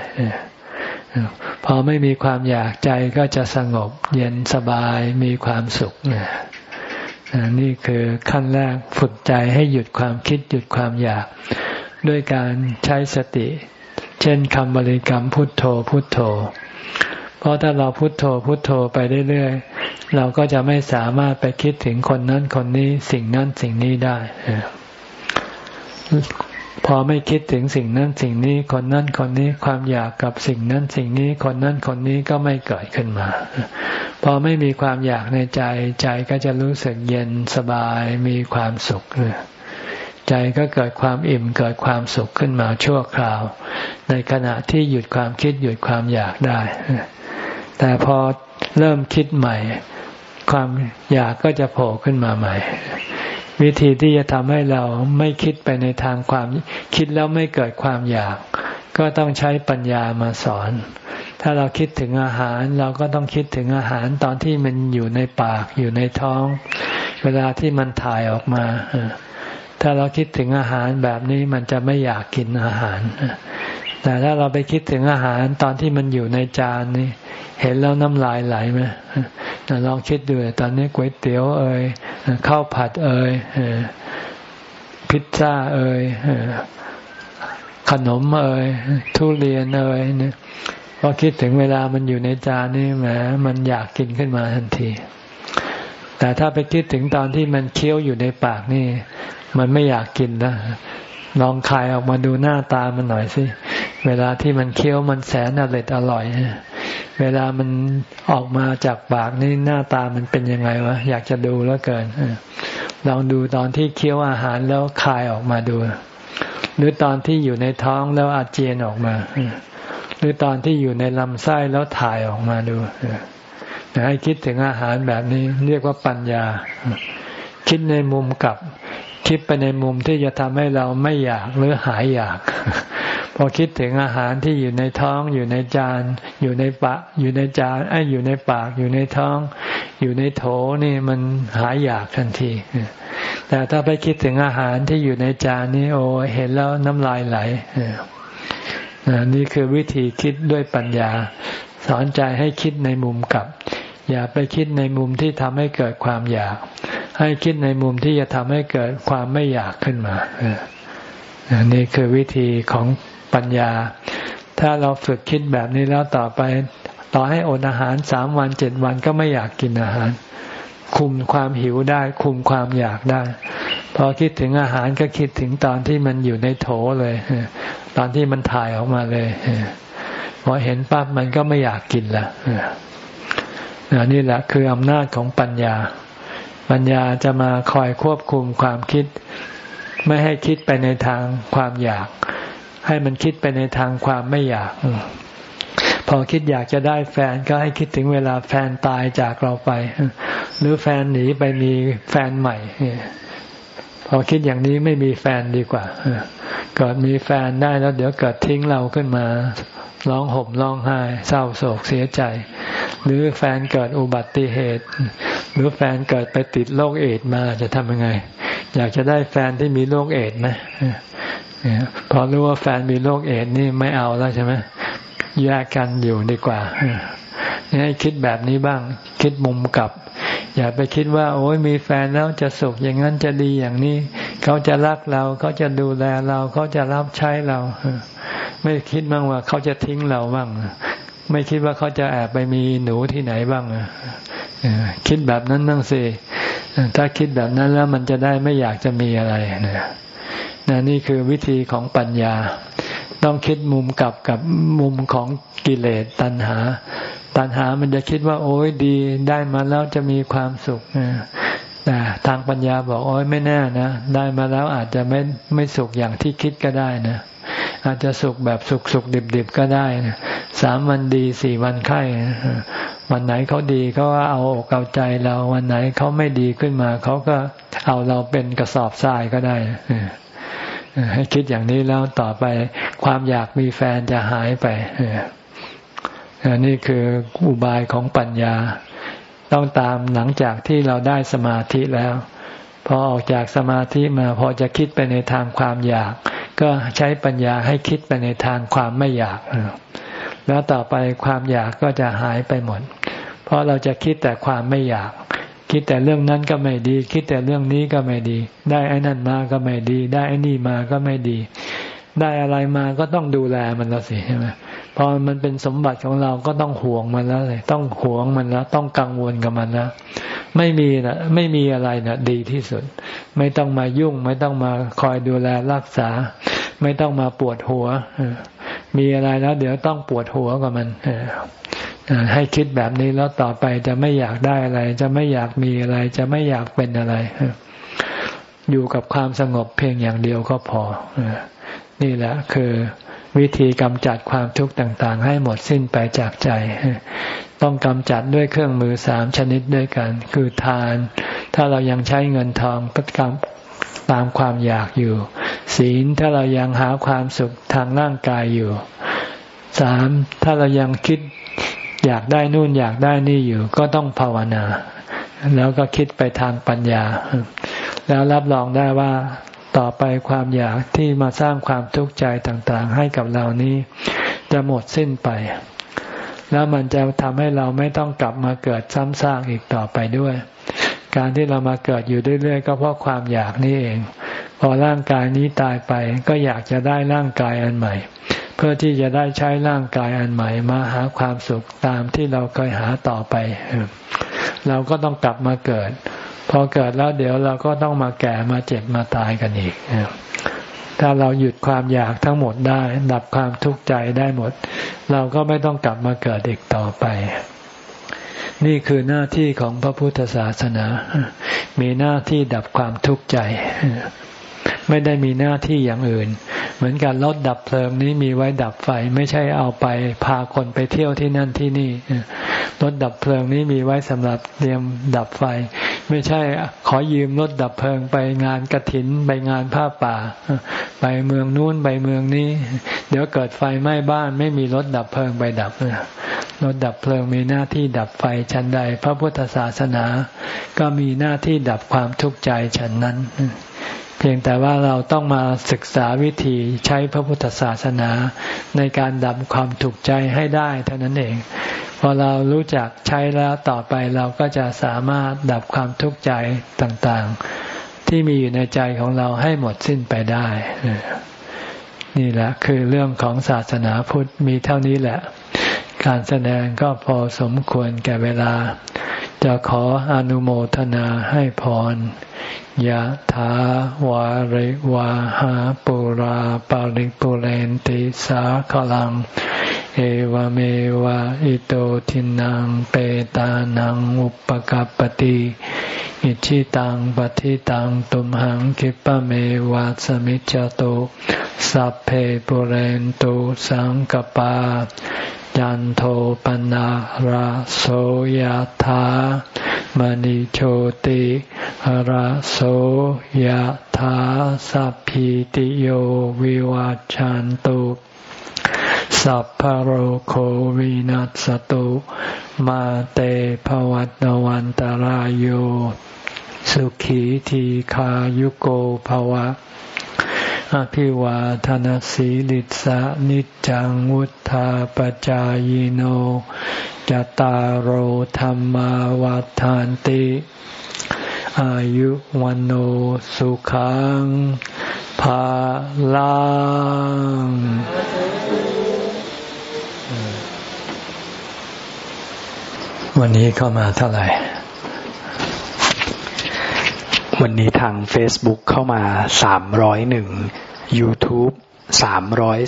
พอไม่มีความอยากใจก็จะสงบเย็นสบายมีความสุขนี่คือขั้นแรกฝึกใจให้หยุดความคิดหยุดความอยาก ด้วยการใช้สติ เช่นคำบริกรรมพุทโธพุทโธ เพราะถ้าเราพุทโธพุทโธไปเรื่อยเราก็จะไม่สามารถไปคิดถึงคนนั้นคนนี้สิ่งนั้นสิ่งนี้ได้ พอไม่คิดถึงสิ่งนั้นสิ่งนี้คนนั้นคนนี้ความอยากกับสิ่งนั้นสิ่งนี้คนนั้นคนนี้ก็ไม่เกิดขึ้นมา พอไม่มีความอยากในใจใจก็จะรู้สึกเย็นสบายมีความสุขใจก็เกิดความอิ่มเกิดความสุขขึ้นมาชั่วคราว ในขณะที่หยุดความคิดหยุดความอยากได้ แต่พอเริ่มคิดใหม่ ความอยากก็จะโผล่ขึ้นมาใหม่ วิธีที่จะทำให้เราไม่คิดไปในทางความคิดแล้วไม่เกิดความอยาก ก็ต้องใช้ปัญญามาสอน ถ้าเราคิดถึงอาหารเราก็ต้องคิดถึงอาหารตอนที่มันอยู่ในปากอยู่ในท้อง เวลาที่มันถ่ายออกมาถ้าเราคิดถึงอาหารแบบนี้มันจะไม่อยากกินอาหาร แต่ถ้าเราไปคิดถึงอาหารตอนที่มันอยู่ในจานนี่ เห็นแล้วน้ำลายไหลไหม ลองคิดดูตอนนี้ก๋วยเตี๋ยวเอ่ยข้าวผัดเอ่ยพิซซ่าเอ่ยขนมเอ่ยทุเรียนเอ่ยเนี่ยพอคิดถึงเวลามันอยู่ในจานนี่แหมมันอยากกินขึ้นมาทันที แต่ถ้าไปคิดถึงตอนที่มันเคี้ยวอยู่ในปากนี่ มันไม่อยากกินนะลองคายออกมาดูหน้าตามันหน่อยสิ เวลาที่มันเคี้ยวมันแสนอร่อยอร่อย เวลามันออกมาจากปากนี่หน้าตามันเป็นยังไงวะอยากจะดูแล้วเกินลองดูตอนที่เคี้ยวอาหารแล้วคายออกมาดู หรือตอนที่อยู่ในท้องแล้วอาเจียนออกมา หรือตอนที่อยู่ในลำไส้แล้วถ่ายออกมาดูให้คิดถึงอาหารแบบนี้เรียกว่าปัญญา คิดในมุมกลับ คิดไปในมุมที่จะทำให้เราไม่อยากหรือหายอยาก อคิดถึงอาหารที่อยู่ในท้อง อยู่ในจาน อยู่ในปะ อยู่ในจานไอ้อยู่ในปาก อยู่ในท้อง อยู่ในโถนี่มันหายอยากทันที แต่ถ้าไปคิดถึงอาหารที่อยู่ในจานนี้โอ้เห็นแล้วน้ำลายไหลนี่คือวิธีคิดด้วยปัญญา สอนใจให้คิดในมุมกลับ อย่าไปคิดในมุมที่ทำให้เกิดความอยาก ให้คิดในมุมที่จะทำให้เกิดความไม่อยากขึ้นมานี่คือวิธีของ ปัญญา ถ้าเราฝึกคิดแบบนี้แล้วต่อไป ต่อให้อดอาหารสามวันเจ็ดวันก็ไม่อยากกินอาหาร คุมความหิวได้ คุมความอยากได้ พอคิดถึงอาหารก็คิดถึงตอนที่มันอยู่ในโถเลย ตอนที่มันถ่ายออกมาเลยพอเห็นปั๊บมันก็ไม่อยากกินละนี่แหละคืออำนาจของปัญญา ปัญญาจะมาคอยควบคุมความคิด ไม่ให้คิดไปในทางความอยาก ให้มันคิดไปในทางความไม่อยาก พอคิดอยากจะได้แฟนก็ให้คิดถึงเวลาแฟนตายจากเราไป หรือแฟนหนีไปมีแฟนใหม่พอคิดอย่างนี้ไม่มีแฟนดีกว่าเกิดมีแฟนได้แล้ว เดี๋ยวเกิดทิ้งเราขึ้นมาร้องห่มร้องไห้ เศร้าโศกเสียใจ หรือแฟนเกิดอุบัติเหตุ หรือแฟนเกิดไปติดโรคเอดมาจะทำยังไง อยากจะได้แฟนที่มีโรคเอดไหม พอรู้ว่าแฟนมีโรคเอดนี่ไม่เอาแล้วใช่ไหมแยกกันอยู่ดีกว่าให้คิดแบบนี้บ้าง คิดมุมกลับ อย่าไปคิดว่า โอ้ยมีแฟนแล้วจะสุขอย่างนั้นจะดีอย่างนี้ เขาจะรักเราเขาจะดูแลเราเขาจะรับใช้เราไม่คิดบ้างว่าเขาจะทิ้งเราบ้างไม่คิดว่าเขาจะแอบไปมีหนูที่ไหนบ้างคิดแบบนั้นนั่งสิถ้าคิดแบบนั้นแล้วมันจะได้ไม่อยากจะมีอะไรนะ นี่คือวิธีของปัญญา ต้องคิดมุมกลับกับมุมของกิเลสตัณหา ตัณหามันจะคิดว่า โอ้ยดีได้มาแล้วจะมีความสุขแต่ทางปัญญาบอกโอ้ยไม่แน่นะ ได้มาแล้วอาจจะไม่ไม่สุขอย่างที่คิดก็ได้นะอาจจะสุขแบบสุขสุขดิบดิบก็ได้นะสามวันดีสี่วันไข้วันไหนเขาดีเขาเอาอกเอาใจเราวันไหนเขาไม่ดีขึ้นมาเขาก็เอาเราเป็นกระสอบทรายก็ได้ ให้คิดอย่างนี้แล้วต่อไปความอยากมีแฟนจะหายไปนี่คืออุบายของปัญญา ต้องตามหลังจากที่เราได้สมาธิแล้ว พอออกจากสมาธิมาพอจะคิดไปในทางความอยาก ก็ใช้ปัญญาให้คิดไปในทางความไม่อยากแล้วต่อไปความอยากก็จะหายไปหมด เพราะเราจะคิดแต่ความไม่อยาก คิดแต่เรื่องนั้นก็ไม่ดี คิดแต่เรื่องนี้ก็ไม่ดี ได้ไอ้นั่นมาก็ไม่ดี ได้ไอ้นี่มาก็ไม่ดี ได้อะไรมาก็ต้องดูแลมันแล้วสิใช่ไหมพอมันเป็นสมบัติของเราก็ต้องห่วงมันแล้วเลยต้องห่วงมันแล้วต้องกังวลกับมันแล้วไม่มีนะไม่มีอะไรนะดีที่สุด ไม่ต้องมายุ่ง ไม่ต้องมาคอยดูแลรักษา ไม่ต้องมาปวดหัวมีอะไรแล้ว เดี๋ยวต้องปวดหัวกับมัน ให้คิดแบบนี้แล้วต่อไปจะไม่อยากได้อะไร จะไม่อยากมีอะไร จะไม่อยากเป็นอะไร อยู่กับความสงบเพียงอย่างเดียวก็พอ นี่แหละคือวิธีกำจัดความทุกข์ต่าง ๆ ให้หมดสิ้นไปจากใจ ต้องกำจัดด้วยเครื่องมือสามชนิดด้วยกัน คือทาน ถ้าเรายังใช้เงินทองก็กตามความอยากอยู่ ศีลถ้าเรายังหาความสุขทางร่างกายอยู่สามถ้าเรายังคิด อยากได้นู่นอยากได้นี่อยู่ ก็ต้องภาวนา แล้วก็คิดไปทางปัญญา แล้วรับรองได้ว่าต่อไปความอยากที่มาสร้างความทุกข์ใจต่างๆ ให้กับเรานี้ จะหมดสิ้นไป แล้วมันจะทำให้เราไม่ต้องกลับมาเกิดซ้ำซากอีกต่อไปด้วย การที่เรามาเกิดอยู่เรื่อยๆก็เพราะความอยากนี่เอง พอร่างกายนี้ตายไป ก็อยากจะได้ร่างกายอันใหม่ เพื่อที่จะได้ใช้ร่างกายอันใหม่มาหาความสุขตามที่เราเคยหาต่อไป เราก็ต้องกลับมาเกิด พอเกิดแล้วเดี๋ยวเราก็ต้องมาแก่มาเจ็บมาตายกันอีกถ้าเราหยุดความอยากทั้งหมดได้ดับความทุกข์ใจได้หมด เราก็ไม่ต้องกลับมาเกิดอีกต่อไป นี่คือหน้าที่ของพระพุทธศาสนา มีหน้าที่ดับความทุกข์ใจ ไม่ได้มีหน้าที่อย่างอื่น เหมือนการรถดับเพลิงนี้มีไว้ดับไฟไม่ใช่เอาไปพาคนไปเที่ยวที่นั่นที่นี่รถดับเพลิงนี้มีไว้สำหรับเตรียมดับไฟ ไม่ใช่ขอยืมรถดับเพลิงไปงานกระถินไปงานผ้าป่า ไปเมืองนู้นไปเมืองนี้ เดี๋ยวเกิดไฟไหม้บ้าน ไม่มีรถดับเพลิงไปดับรถดับเพลิงมีหน้าที่ดับไฟชั้นใด พระพุทธศาสนา ก็มีหน้าที่ดับความทุกข์ใจฉันนั้น เพียงแต่ว่าเราต้องมาศึกษาวิธีใช้พระพุทธศาสนา ในการดับความถูกใจให้ได้เท่านั้นเอง พอเรารู้จักใช้แล้วต่อไปเราก็จะสามารถดับความทุกข์ใจต่างๆ ที่มีอยู่ในใจของเราให้หมดสิ้นไปได้ นี่แหละคือเรื่องของศาสนาพุทธมีเท่านี้แหละ การแสดงก็พอสมควรแก่เวลา จะขออนุโมทนาให้พรยะถาวาริวาหาปุราปาริปุเรนติสาขลัง เอวเมวะอิโตทินังเปตานังอุปกัปติอิชิตังปฏิตังตุมหังคิปะเมวะสมิจจตุสัพเพปุเรนตุสังกปายันโทปนะราโสยธามณิโชติราโสยธาสัพพิติโยวิวัจจันตุ สัพพโรโควินัสตุ มาเตภวัตวันตารโยสุขีทีขายุโกภวะ อภิวาทนสีลิสะนิจังวุธาปจายโนจตารโหธรรมวาทานติ อายุวันโอสุขังภาลัง วันนี้เข้ามาเท่าไหร่ วันนี้ทาง Facebook เข้ามา301 YouTube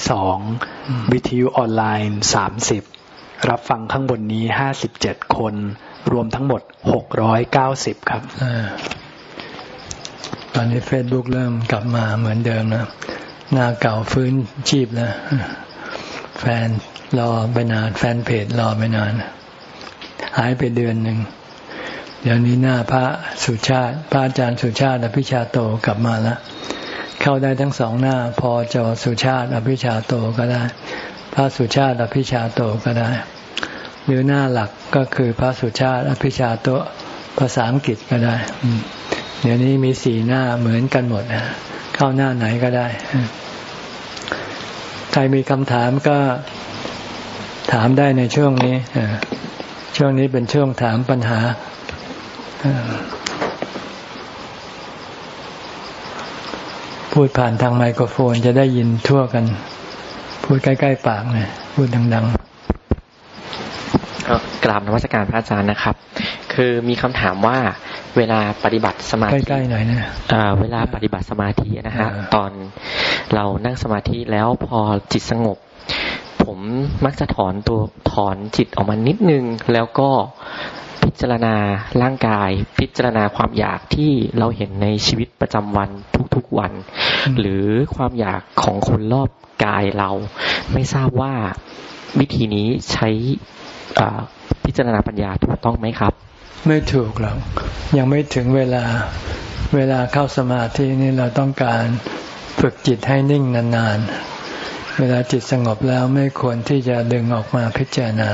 302วิทยุออนไลน์30รับฟังข้างบนนี้57คน รวมทั้งหมด690ครับตอนนี้ Facebook เริ่มกลับมาเหมือนเดิมนะ หน้าเก่าฟื้นชีพแล้ว แฟนรอไปนาน แฟนเพจรอไปนาน หายไปเดือนหนึ่งเดี๋ยวนี้หน้าพระสุชาติ พระอาจารย์สุชาติอภิชาโตกลับมาแล้วเข้าได้ทั้งสองหน้า พอจอสุชาติอภิชาโตก็ได้ พระสุชาติอภิชาโตก็ได้ หรือหน้าหลักก็คือพระสุชาติอภิชาโตภาษาอังกฤษก็ได้ เดี๋ยวนี้มีสี่หน้าเหมือนกันหมดเข้าหน้าไหนก็ได้ ใครมีคำถามก็ถามได้ในช่วงนี้ ช่วงนี้เป็นช่วงถามปัญหา พูดผ่านทางไมโครโฟนจะได้ยินทั่วกัน พูดใกล้ ๆ ปากเนี่ยพูดดังๆก็กราบนวัตการพระอาจารย์นะครับ คือมีคำถามว่าเวลาปฏิบัติสมาธิใกล้ๆหน่อยนะเวลาปฏิบัติสมาธินะฮะตอนเรานั่งสมาธิแล้วพอจิตสงบ ผมมักจะถอนตัวถอนจิตออกมานิดนึง แล้วก็พิจารณาร่างกาย พิจารณาความอยากที่เราเห็นในชีวิตประจำวันทุกๆวัน หรือความอยากของคนรอบกายเรา ไม่ทราบว่าวิธีนี้ใช้พิจารณาปัญญาถูกต้องไหมครับ ไม่ถูกหรอกยังไม่ถึงเวลาเวลาเข้าสมาธินี่เราต้องการฝึกจิตให้นิ่งนานๆ เวลาจิตสงบแล้วไม่ควรที่จะดึงออกมาพิจารณา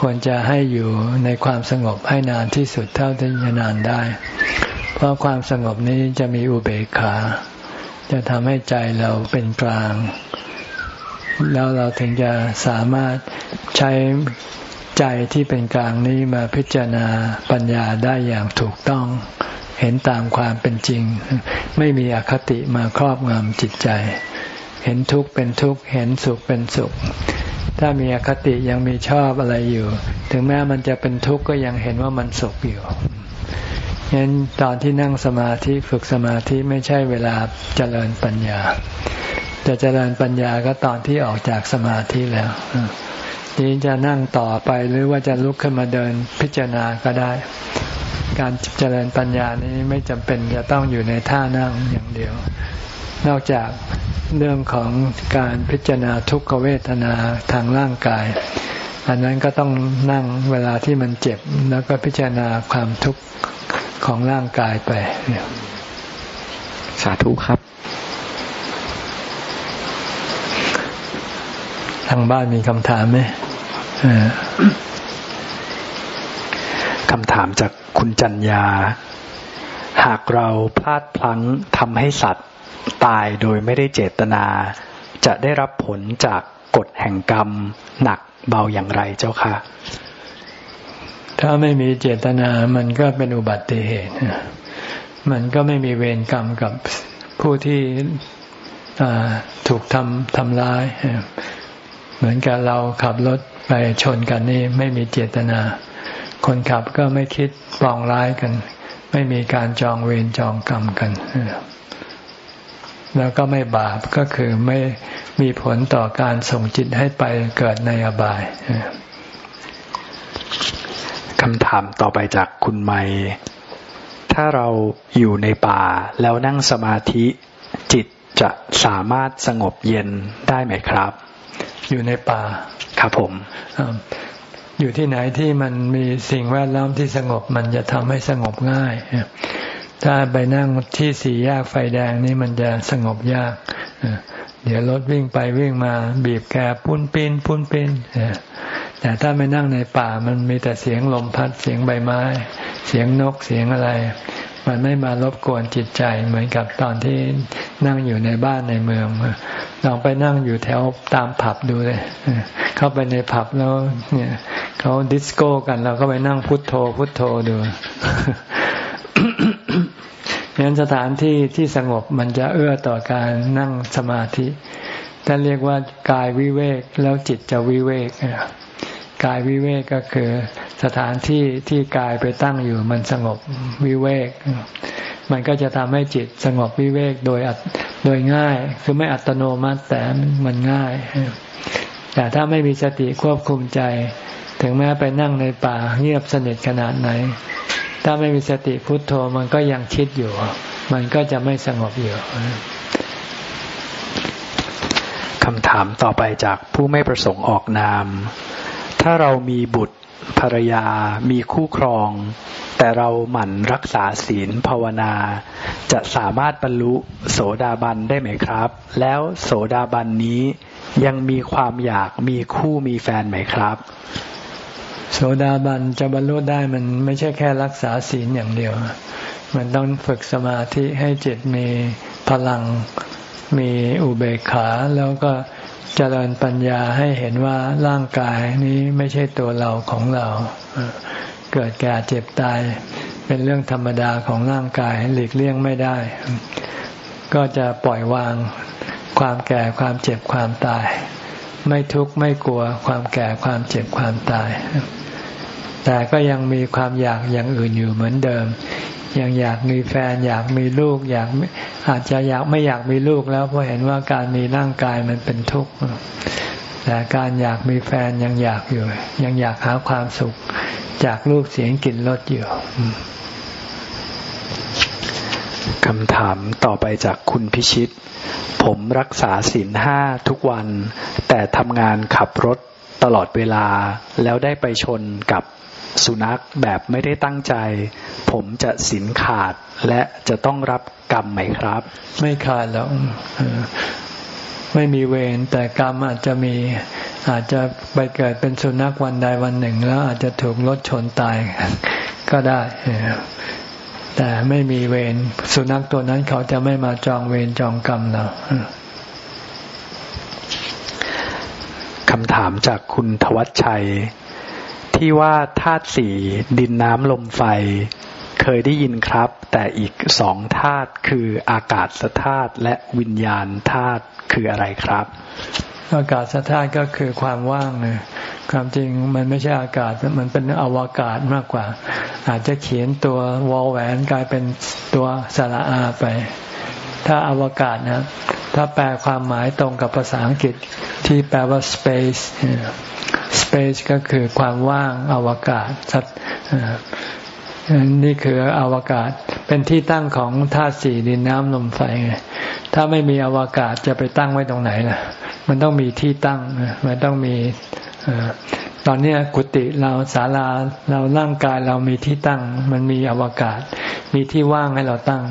ควรจะให้อยู่ในความสงบให้นานที่สุดเท่าที่จะนานได้ เพราะความสงบนี้จะมีอุเบกขา จะทำให้ใจเราเป็นกลาง แล้วเราถึงจะสามารถใช้ใจที่เป็นกลางนี้มาพิจารณาปัญญาได้อย่างถูกต้องเห็นตามความเป็นจริง ไม่มีอคติมาครอบงำจิตใจ เห็นทุกข์เป็นทุกข์เห็นสุขเป็นสุข ถ้ามีอคติยังมีชอบอะไรอยู่ ถึงแม้มันจะเป็นทุกข์ก็ยังเห็นว่ามันสุขอยู่ฉะนั้นตอนที่นั่งสมาธิฝึกสมาธิไม่ใช่เวลาเจริญปัญญา จะเจริญปัญญาก็ตอนที่ออกจากสมาธิแล้วนี้จะนั่งต่อไปหรือว่าจะลุกขึ้นมาเดินพิจารณาก็ได้ การเจริญปัญญานี้ไม่จำเป็นจะต้องอยู่ในท่านั่งอย่างเดียว นอกจากเรื่องของการพิจารณาทุกขเวทนาทางร่างกาย อันนั้นก็ต้องนั่งเวลาที่มันเจ็บ แล้วก็พิจารณาความทุกข์ของร่างกายไป สาธุครับ ทางบ้านมีคำถามไหมคำถามจากคุณจัญญา หากเราพลาดพลั้งทำให้สัตว์ ตายโดยไม่ได้เจตนา จะได้รับผลจากกฎแห่งกรรมหนักเบาอย่างไรเจ้าค่ะถ้าไม่มีเจตนามันก็เป็นอุบัติเหตุ มันก็ไม่มีเวรกรรมกับผู้ที่ถูกทำทำร้าย เหมือนกับเราขับรถไปชนกันนี่ไม่มีเจตนา คนขับก็ไม่คิดปองร้ายกัน ไม่มีการจองเวรจองกรรมกัน แล้วก็ไม่บาปก็คือไม่มีผลต่อการส่งจิตให้ไปเกิดในอบายคำถามต่อไปจากคุณไมถ้าเราอยู่ในป่าแล้วนั่งสมาธิจิตจะสามารถสงบเย็นได้ไหมครับ อยู่ในป่า ครับผม อยู่ที่ไหนที่มันมีสิ่งแวดล้อมที่สงบมันจะทำให้สงบง่าย ถ้าไปนั่งที่สี่แยกไฟแดงนี่มันจะสงบยาก เดี๋ยวรถวิ่งไปวิ่งมา บีบแกปุ้นปิ้นปุ้นปิ้นแต่ถ้าไม่นั่งในป่ามันมีแต่เสียงลมพัดเสียงใบไม้ เสียงนกเสียงอะไร มันไม่มารบกวนจิตใจเหมือนกับตอนที่นั่งอยู่ในบ้านในเมืองลองไปนั่งอยู่แถวตามผับดูเลย เข้าไปในผับแล้ว เนี่ยเขาดิสโก้กันเราก็ไปนั่งพุทโธพุทโธดู งั้นสถานที่ที่สงบมันจะเอื้อต่อการนั่งสมาธิท่านเรียกว่ากายวิเวกแล้วจิตจะวิเวกกายวิเวกก็คือ สถานที่ที่กายไปตั้งอยู่มันสงบวิเวก มันก็จะทำให้จิตสงบวิเวกโดยโดยง่าย คือไม่อัตโนมัติแต่มันง่าย แต่ถ้าไม่มีสติควบคุมใจ ถึงแม้ไปนั่งในป่าเงียบสนิทขนาดไหน ถ้าไม่มีสติพุทโธมันก็ยังคิดอยู่ มันก็จะไม่สงบอยู่คำถามต่อไปจากผู้ไม่ประสงค์ออกนาม ถ้าเรามีบุตรภรรยา มีคู่ครอง แต่เราหมั่นรักษาศีลภาวนา จะสามารถบรรลุโสดาบันได้ไหมครับ แล้วโสดาบันนี้ยังมีความอยากมีคู่มีแฟนไหมครับ โสดาบันจะบรรลุได้มันไม่ใช่แค่รักษาศีลอย่างเดียว มันต้องฝึกสมาธิให้จิตมีพลัง มีอุเบกขา แล้วก็เจริญปัญญาให้เห็นว่าร่างกายนี้ไม่ใช่ตัวเราของเรา เกิดแก่เจ็บตาย เป็นเรื่องธรรมดาของร่างกายหลีกเลี่ยงไม่ได้ ก็จะปล่อยวางความแก่ความเจ็บความตาย ไม่ทุกข์ไม่กลัวความแก่ความเจ็บความตาย แต่ก็ยังมีความอยากอย่างอื่นอยู่เหมือนเดิม ยังอยากมีแฟน อยากมีลูก อยากอาจจะอยากไม่อยากมีลูกแล้วเพราะเห็นว่าการมีร่างกายมันเป็นทุกข์แต่การอยากมีแฟนยังอยากอยู่ ยังอยากหาความสุข จากลูกเสียงกลิ่นรสอยู่ คำถามต่อไปจากคุณพิชิต ผมรักษาศีลห้าทุกวัน แต่ทำงานขับรถตลอดเวลา แล้วได้ไปชนกับสุนัขแบบไม่ได้ตั้งใจ ผมจะสินขาดและจะต้องรับกรรมไหมครับ ไม่ขาดแล้วไม่มีเวรแต่กรรมอาจจะมี อาจจะไปเกิดเป็นสุนัขวันใดวันหนึ่ง แล้วอาจจะถูกรถชนตายก็ได้ แต่ไม่มีเวรสุนัขตัวนั้นเขาจะไม่มาจองเวรจองกรรมเราคำถามจากคุณทวัชชัย ที่ว่าธาตุสี่ดินน้ำลมไฟ เคยได้ยินครับ แต่อีกสองธาตุคืออากาศธาตุและวิญญาณธาตุคืออะไรครับ อากาศธาตุก็คือความว่างเลยความจริงมันไม่ใช่อากาศมันเป็นอวกาศมากกว่า อาจจะเขียนตัววอลแหวนกลายเป็นตัวสระอาไป ถ้าอวกาศนะถ้าแปลความหมายตรงกับภาษาอังกฤษที่แปลว่า space space ก็คือความว่างอวกาศ นี่คืออวกาศเป็นที่ตั้งของธาตุสี่ดินน้ำลมไฟไงถ้าไม่มีอวกาศจะไปตั้งไว้ตรงไหนล่ะมันต้องมีที่ตั้งมันต้องมีตอนนี้กุฏิเราศาลาเราร่างกายเรามีที่ตั้ง มันมีอวกาศ มีที่ว่างให้เราตั้ง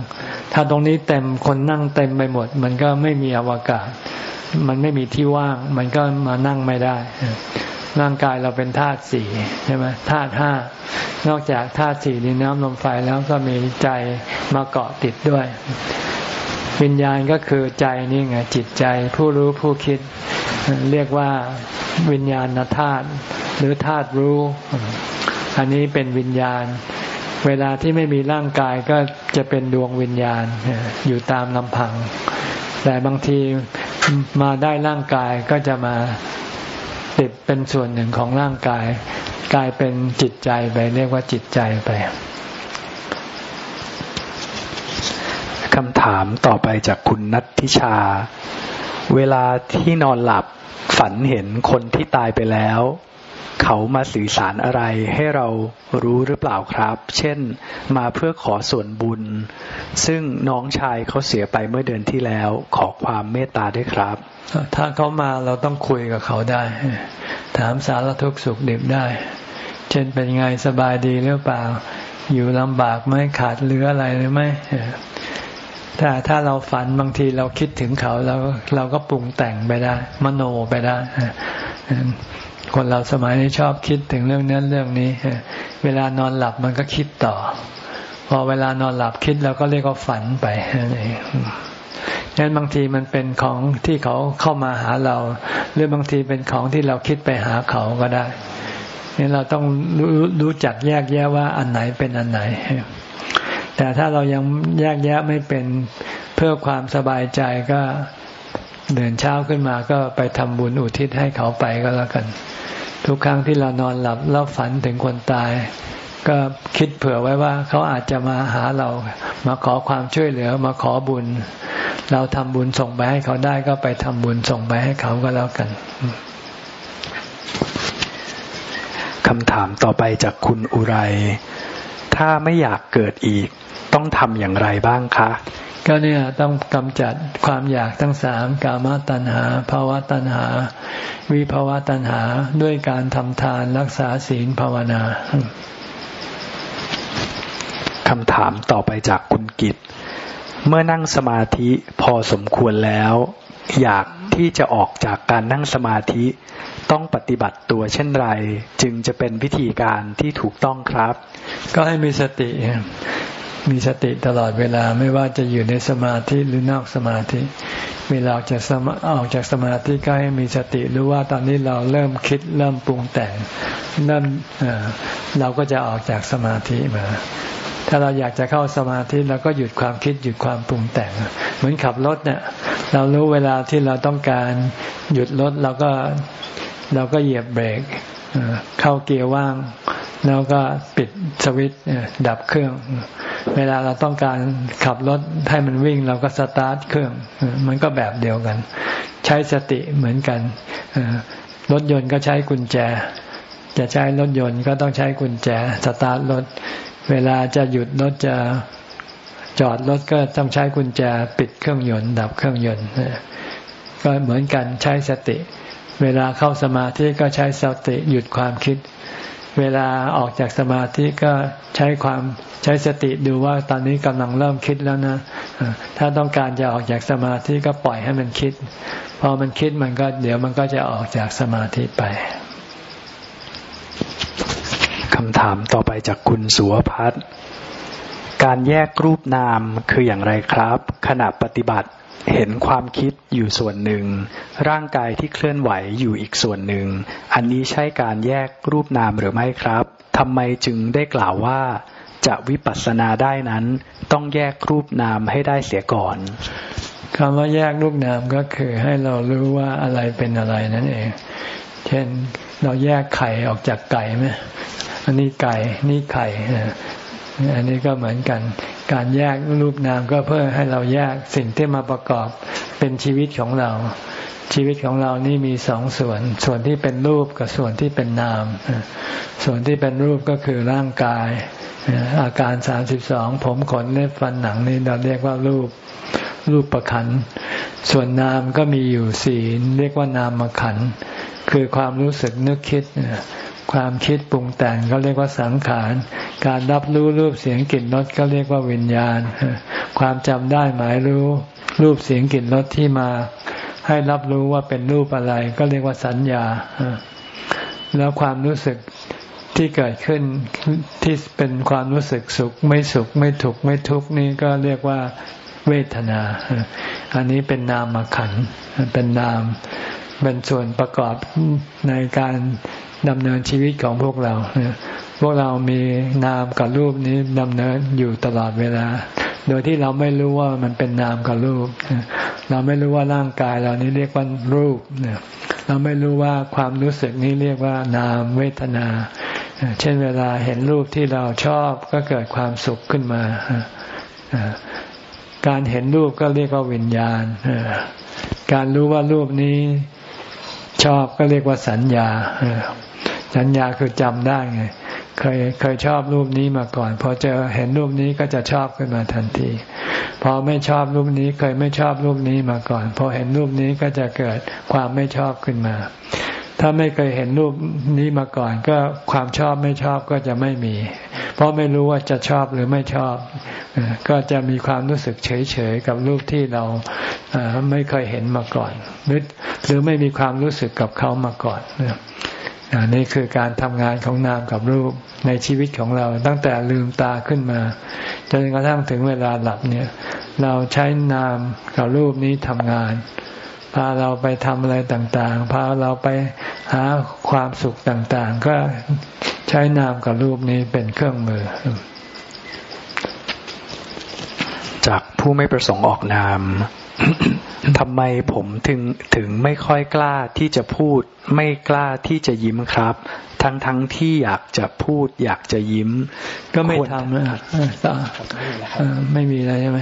ถ้าตรงนี้เต็มคนนั่งเต็มไปหมด มันก็ไม่มีอวกาศ มันไม่มีที่ว่าง มันก็มานั่งไม่ได้ ร่างกายเราเป็นธาตุสี่ใช่ไหมธาตุห้านอกจากธาตุสี่ดินน้ำลมไฟแล้วก็มีใจมาเกาะติดด้วย วิญญาณก็คือใจนี่ไงจิตใจผู้รู้ผู้คิด เรียกว่าวิญญาณธาตุหรือธาตุรู้ อันนี้เป็นวิญญาณ เวลาที่ไม่มีร่างกายก็จะเป็นดวงวิญญาณอยู่ตามลำพัง แต่บางทีมาได้ร่างกายก็จะมา ติดเป็นส่วนหนึ่งของร่างกาย กลายเป็นจิตใจไปเรียกว่าจิตใจไปคำถามต่อไปจากคุณนัททิชา เวลาที่นอนหลับฝันเห็นคนที่ตายไปแล้ว เขามาสื่อสารอะไรให้เรารู้หรือเปล่าครับ เช่นมาเพื่อขอส่วนบุญ ซึ่งน้องชายเขาเสียไปเมื่อเดือนที่แล้ว ขอความเมตตาด้วยครับ ถ้าเขามาเราต้องคุยกับเขาได้ ถามสารทุกข์สุขดิบได้ เช่นเป็นไงสบายดีหรือเปล่า อยู่ลำบากไหมขาดเหลืออะไรหรือไม่ถ้าถ้าเราฝันบางทีเราคิดถึงเขาเราเราก็ปรุงแต่งไปได้ มโนไปได้ คนเราสมัยนี้ชอบคิดถึงเรื่องนั้นเรื่องนี้ เวลานอนหลับมันก็คิดต่อ พอเวลานอนหลับคิดเราก็เรียกว่าฝันไปนั่นเองนั้นบางทีมันเป็นของที่เขาเข้ามาหาเรา หรือบางทีเป็นของที่เราคิดไปหาเขาก็ได้นี่เราต้องรู้รู้จักแยกแยะว่าอันไหนเป็นอันไหน แต่ถ้าเรายังแยกแยะไม่เป็นเพื่อความสบายใจก็ เดินเช้าขึ้นมาก็ไปทำบุญอุทิศให้เขาไปก็แล้วกัน ทุกครั้งที่เรานอนหลับแล้วฝันถึงคนตาย ก็คิดเผื่อไว้ว่าเขาอาจจะมาหาเรามาขอความช่วยเหลือมาขอบุญ เราทำบุญส่งไปให้เขาได้ก็ไปทำบุญส่งไปให้เขาก็แล้วกันคำถามต่อไปจากคุณอุไร ถ้าไม่อยากเกิดอีก ต้องทำอย่างไรบ้างคะ ก็เนี่ยต้องกำจัดความอยากทั้งสามกามตัณหาภาวะตัณหา วิภาวะตัณหาด้วยการทำทานรักษาศีลภาวนาคำถามต่อไปจากคุณกิตเมื่อนั่งสมาธิพอสมควรแล้ว อยากที่จะออกจากการนั่งสมาธิต้องปฏิบัติตัวเช่นไร จึงจะเป็นพิธีการที่ถูกต้องครับ ก็ให้มีสติ มีสติตลอดเวลาไม่ว่าจะอยู่ในสมาธิหรือนอกสมาธิ เวลาออกจากสมาออกจากสมาธิก็ให้มีสติรู้ว่าตอนนี้เราเริ่มคิดเริ่มปรุงแต่งเริ่มเราก็จะออกจากสมาธิมา ถ้าเราอยากจะเข้าสมาธิเราก็หยุดความคิดหยุดความปรุงแต่ง เหมือนขับรถเนี่ยเรารู้เวลาที่เราต้องการหยุดรถเราก็เราก็เหยียบเบรกเข้าเกียร์ว่าง แล้วก็ปิดสวิตช์ดับเครื่อง เวลาเราต้องการขับรถให้มันวิ่งเราก็สตาร์ทเครื่อง มันก็แบบเดียวกัน ใช้สติเหมือนกันรถยนต์ก็ใช้กุญแจ จะใช้รถยนต์ก็ต้องใช้กุญแจสตาร์ทรถ เวลาจะหยุดรถจะจอดรถก็ต้องใช้กุญแจปิดเครื่องยนต์ ดับเครื่องยนต์ก็เหมือนกันใช้สติ เวลาเข้าสมาธิก็ใช้สติหยุดความคิด เวลาออกจากสมาธิก็ใช้ความใช้สติดูว่าตอนนี้กำลังเริ่มคิดแล้วนะ ถ้าต้องการจะออกจากสมาธิก็ปล่อยให้มันคิด พอมันคิดมันก็เดี๋ยวมันก็จะออกจากสมาธิไปคำถามต่อไปจากคุณสุวพัฒน์การแยกรูปนามคืออย่างไรครับ ขณะปฏิบัติ เห็นความคิดอยู่ส่วนหนึ่ง ร่างกายที่เคลื่อนไหวอยู่อีกส่วนหนึ่ง อันนี้ใช่การแยกรูปนามหรือไม่ครับทำไมจึงได้กล่าวว่า จะวิปัสสนาได้นั้น ต้องแยกรูปนามให้ได้เสียก่อนคำว่าแยกรูปนามก็คือให้เรารู้ว่าอะไรเป็นอะไรนั่นเอง เช่นเราแยกไข่ออกจากไก่ไหมอันนี้ไก่นี่ไข่อันนี้ก็เหมือนกัน การแยกรูปนามก็เพื่อให้เราแยกสิ่งที่มาประกอบเป็นชีวิตของเรา ชีวิตของเรานี่มีสองส่วน ส่วนที่เป็นรูปกับส่วนที่เป็นนาม ส่วนที่เป็นรูปก็คือร่างกาย อาการสามสิบสองผมขนเล็บฟันหนังนี่เราเรียกว่ารูปรูปประคัน ส่วนนามก็มีอยู่สี่เรียกว่านามขัน คือความรู้สึกนึกคิด ความคิดปรุงแต่งก็เรียกว่าสังขาร การรับรู้รูปเสียงกลิ่นรสก็เรียกว่าวิญญาณ ความจำได้หมายรู้รูปเสียงกลิ่นรสที่มา ให้รับรู้ว่าเป็นรูปอะไร ก็เรียกว่าสัญญา แล้วความรู้สึกที่เกิดขึ้นที่เป็นความรู้สึกสุข ไม่สุขไม่ทุกข์ไม่ทุกข์นี่ก็เรียกว่าเวทนา อันนี้เป็นนามขัน เป็นนาม เป็นส่วนประกอบในการ ดำเนินชีวิตของพวกเรา พวกเรามีนามกับรูปนี้ดำเนินอยู่ตลอดเวลา โดยที่เราไม่รู้ว่ามันเป็นนามกับรูป เราไม่รู้ว่าร่างกายเรานี้เรียกว่ารูป เราไม่รู้ว่าความรู้สึกนี้เรียกว่านามเวทนา เช่นเวลาเห็นรูปที่เราชอบก็เกิดความสุขขึ้นมา การเห็นรูปก็เรียกว่าวิญญาณ การรู้ว่ารูปนี้ชอบก็เรียกว่าสัญญา สัญญาคือจำได้ไง เคยเคยชอบรูปนี้มาก่อน พอเจอเห็นรูปนี้ก็จะชอบขึ้นมาทันที พอไม่ชอบรูปนี้เคยไม่ชอบรูปนี้มาก่อน พอเห็นรูปนี้ก็จะเกิดความไม่ชอบขึ้นมา ถ้าไม่เคยเห็นรูปนี้มาก่อน ก็ความชอบไม่ชอบก็จะไม่มี เพราะไม่รู้ว่าจะชอบหรือไม่ชอบ ก็จะมีความรู้สึกเฉยๆกับรูปที่เราไม่เคยเห็นมาก่อน หรือหรือไม่มีความรู้สึกกับเขามาก่อน นี่คือการทำงานของนามกับรูปในชีวิตของเรา ตั้งแต่ลืมตาขึ้นมาจนกระทั่งถึงเวลาหลับเนี่ย เราใช้นามกับรูปนี้ทำงาน พาเราไปทำอะไรต่างๆ พาเราไปหาความสุขต่างๆ ก็ใช้นามกับรูปนี้เป็นเครื่องมือ จากผู้ไม่ประสงค์ออกนาม ทำไมผมถึงถึงไม่ค่อยกล้าที่จะพูด ไม่กล้าที่จะยิ้มครับ ทั้งทั้งที่อยากจะพูด อยากจะยิ้ม ก็ไม่ทำนะไม่มีอะไรใช่ไหม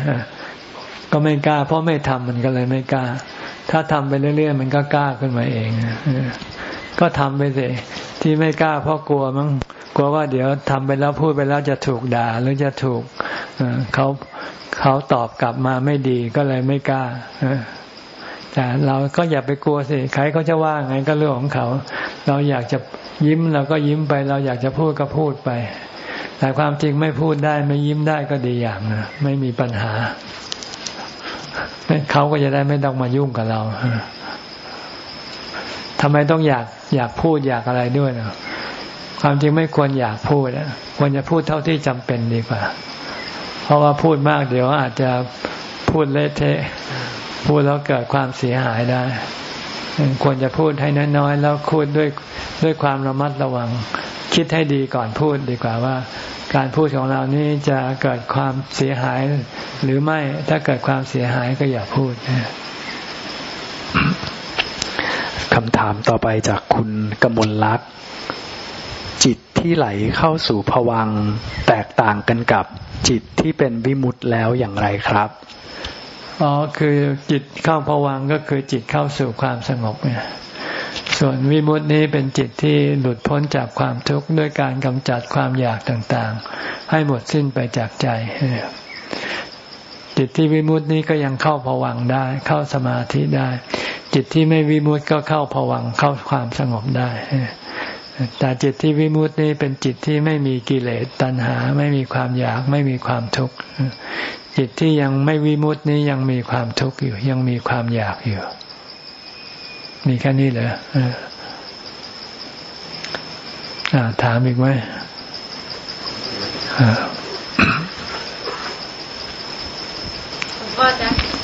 ก็ไม่กล้า เพราะไม่ทำมันก็เลยไม่กล้า ถ้าทำไปเรื่อยๆมันก็กล้าขึ้นมาเองก็ทำไปสิที่ไม่กล้าเพราะกลัวมั้งกลัวว่าเดี๋ยวทำไปแล้วพูดไปแล้วจะถูกด่าหรือจะถูกเขา เขาตอบกลับมาไม่ดีก็เลยไม่กล้าแต่เราก็อย่าไปกลัวสิใครเขาจะว่าไงก็เรื่องของเขา เราอยากจะยิ้มเราก็ยิ้มไป เราอยากจะพูดก็พูดไป แต่ความจริงไม่พูดได้ไม่ยิ้มได้ก็ดีอย่างนะไม่มีปัญหาเขาก็จะได้ไม่ต้องมายุ่งกับเราทำไมต้องอยากอยากพูดอยากอะไรด้วยเนาะความจริงไม่ควรอยากพูดควรจะพูดเท่าที่จำเป็นดีกว่า เพราะว่าพูดมากเดี๋ยวอาจจะพูดเละเทะพูดแล้วเกิดความเสียหายได้ ควรจะพูดให้น้อยๆแล้วพูดด้วยด้วยความระมัดระวัง คิดให้ดีก่อนพูดดีกว่าว่า การพูดของเรานี้จะเกิดความเสียหายหรือไม่ถ้าเกิดความเสียหายก็อย่าพูดคำถามต่อไปจากคุณกมลลักษณ์จิต ที่ไหลเข้าสู่ผวังแตกต่างกันกับจิตที่เป็นวิมุตต์แล้วอย่างไรครับอ๋อคือจิตเข้าผวังก็คือจิตเข้าสู่ความสงบเนี่ยส่วนวิมุตตินี้เป็นจิตที่หลุดพ้นจากความทุกข์ด้วยการกำจัดความอยากต่างๆ ให้หมดสิ้นไปจากใจ จิตที่วิมุตตินี้ก็ยังเข้าผวังได้ เข้าสมาธิได้ จิตที่ไม่วิมุตติก็เข้าผวังเข้าความสงบได้ แต่จิตที่วิมุตตินี้เป็นจิตที่ไม่มีกิเลสตัณหา ไม่มีความอยากไม่มีความทุกข์จิตที่ยังไม่วิมุตตินี้ยังมีความทุกข์อยู่ ยังมีความอยากอยู่ มีแค่นี้เหรออ่าถามอีกไหม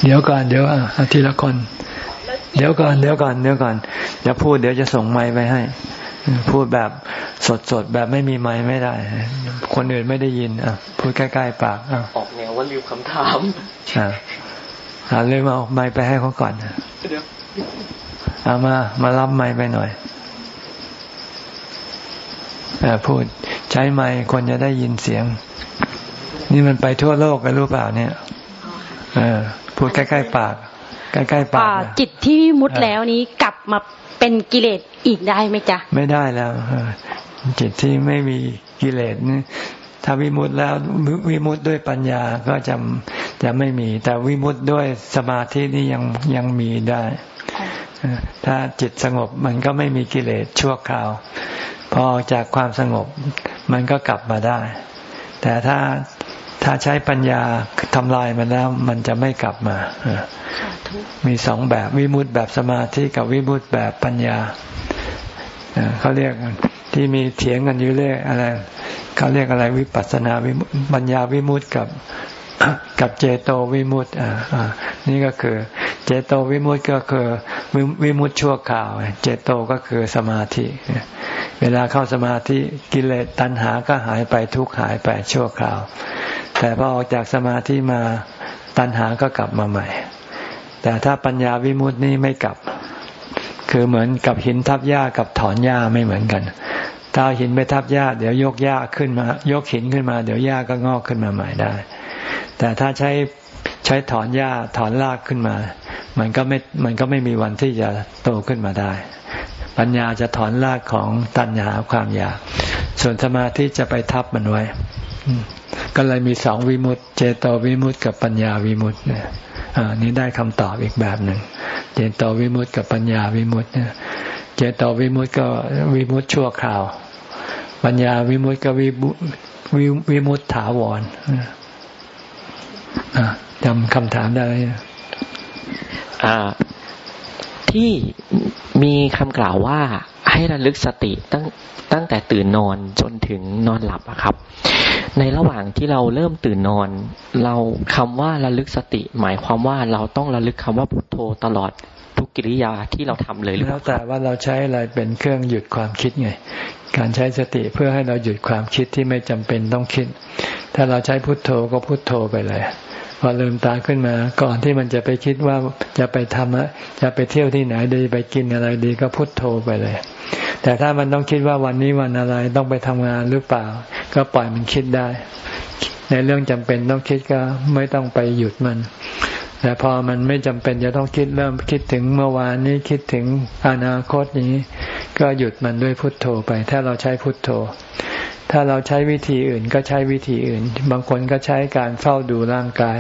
เดี๋ยวก่อนเดี๋ยวอะทีละคน เดี๋ยวก่อนเดี๋ยวก่อนเดี๋ยวก่อนอย่าพูดเดี๋ยวจะส่งไม้ไปให้ พูดแบบสดๆ แบบไม่มีไม้ไม่ได้ คนอื่นไม่ได้ยิน อะ พูดใกล้ๆปากอะออกแนวว่าลืมคำถามอ่าหาเลยมาเอาไม้ไปให้เขาก่อนเดี๋ยวเอามา มารับไม้ไปหน่อยอพูดใช้ไม้คนจะได้ยินเสียง นี่มันไปทั่วโลกกันรู้เปล่าเนี่ย เออ พูดใกล้ๆปากใกล้ๆปากจิตที่มุดแล้วนี้กลับมา เป็นกิเลสอีกได้ไหมจ๊ะ ไม่ได้แล้วจิตที่ไม่มีกิเลสนี่ถ้าวิมุตต์แล้ววิมุตต์ด้วยปัญญาก็จะจะไม่มี แต่วิมุตต์ด้วยสมาธินี่ยังยังมีได้ถ้าจิตสงบมันก็ไม่มีกิเลสชั่วคราว พอจากความสงบมันก็กลับมาได้ แต่ถ้า ถ้าใช้ปัญญาทำลายมันแล้ว มันจะไม่กลับมา มีสองแบบวิมุตต์แบบสมาธิกับวิมุตต์แบบปัญญาเขาเรียกที่มีเถียงกันอยู่เรื่อยอะไรเขาเรียกอะไรวิปัสสนาวิปัญญาวิมุตติกับกับเจโตวิมุตติอ่าอ่านี่ก็คือ เจโตวิมุตติก็คือวิมุตติชั่วคราว เจโตก็คือสมาธิ เวลาเข้าสมาธิกิเลสตัณหาก็หายไปทุกหายไปชั่วคราว แต่พอออกจากสมาธิมาตัณหาก็กลับมาใหม่ แต่ถ้าปัญญาวิมุตินี้ไม่กลับ คือเหมือนกับหินทับหญ้ากับถอนหญ้าไม่เหมือนกัน ถ้าหินไปทับหญ้าเดี๋ยวยกหญ้าขึ้นมา ยกหินขึ้นมา เดี๋ยวหญ้าก็งอกขึ้นมาใหม่ได้ แต่ถ้าใช้ใช้ถอนหญ้าถอนรากขึ้นมา มันก็ไม่ มันก็ไม่มีวันที่จะโตขึ้นมาได้ ปัญญาจะถอนรากของตัณหาความอยาก ส่วนสมาธิจะไปทับมันไว้ ก็เลยมีสองวิมุตเจโตวิมุตกับปัญญาวิมุตเนี่ยนนี้ได้คำตอบอีกแบบหนึ่ง เจโตวิมุตกับปัญญาวิมุตเนี่ยเจโตวิมุตก็วิมุตชั่วคราว ปัญญาวิมุตก็วิวิวิมุตถาวรจำคำถามได้ไหมที่มีคำกล่าวว่า ให้ระลึกสติตั้งตั้งแต่ตื่นนอนจนถึงนอนหลับอะครับ ในระหว่างที่เราเริ่มตื่นนอน เราคำว่าระลึกสติ หมายความว่าเราต้องระลึกคำว่าพุทโธตลอดทุกกิริยาที่เราทำเลยหรือเปล่าแล้วแต่ว่าเราใช้อะไรเป็นเครื่องหยุดความคิดไง การใช้สติเพื่อให้เราหยุดความคิดที่ไม่จำเป็นต้องคิด ถ้าเราใช้พุทโธก็พุทโธไปเลย พอลืมตาขึ้นมา ก่อนที่มันจะไปคิดว่าจะไปทำอะจะไปเที่ยวที่ไหนดีไปกินอะไรดีก็พุทโธไปเลย แต่ถ้ามันต้องคิดว่าวันนี้วันอะไรต้องไปทำงานหรือเปล่า ก็ปล่อยมันคิดได้ ในเรื่องจำเป็นต้องคิดก็ไม่ต้องไปหยุดมัน แต่พอมันไม่จำเป็นจะต้องคิดเริ่มคิดถึงเมื่อวานนี้คิดถึงอนาคตนี้ ก็หยุดมันด้วยพุทโธไป ถ้าเราใช้พุทโธ ถ้าเราใช้วิธีอื่นก็ใช้วิธีอื่น บางคนก็ใช้การเฝ้าดูร่างกาย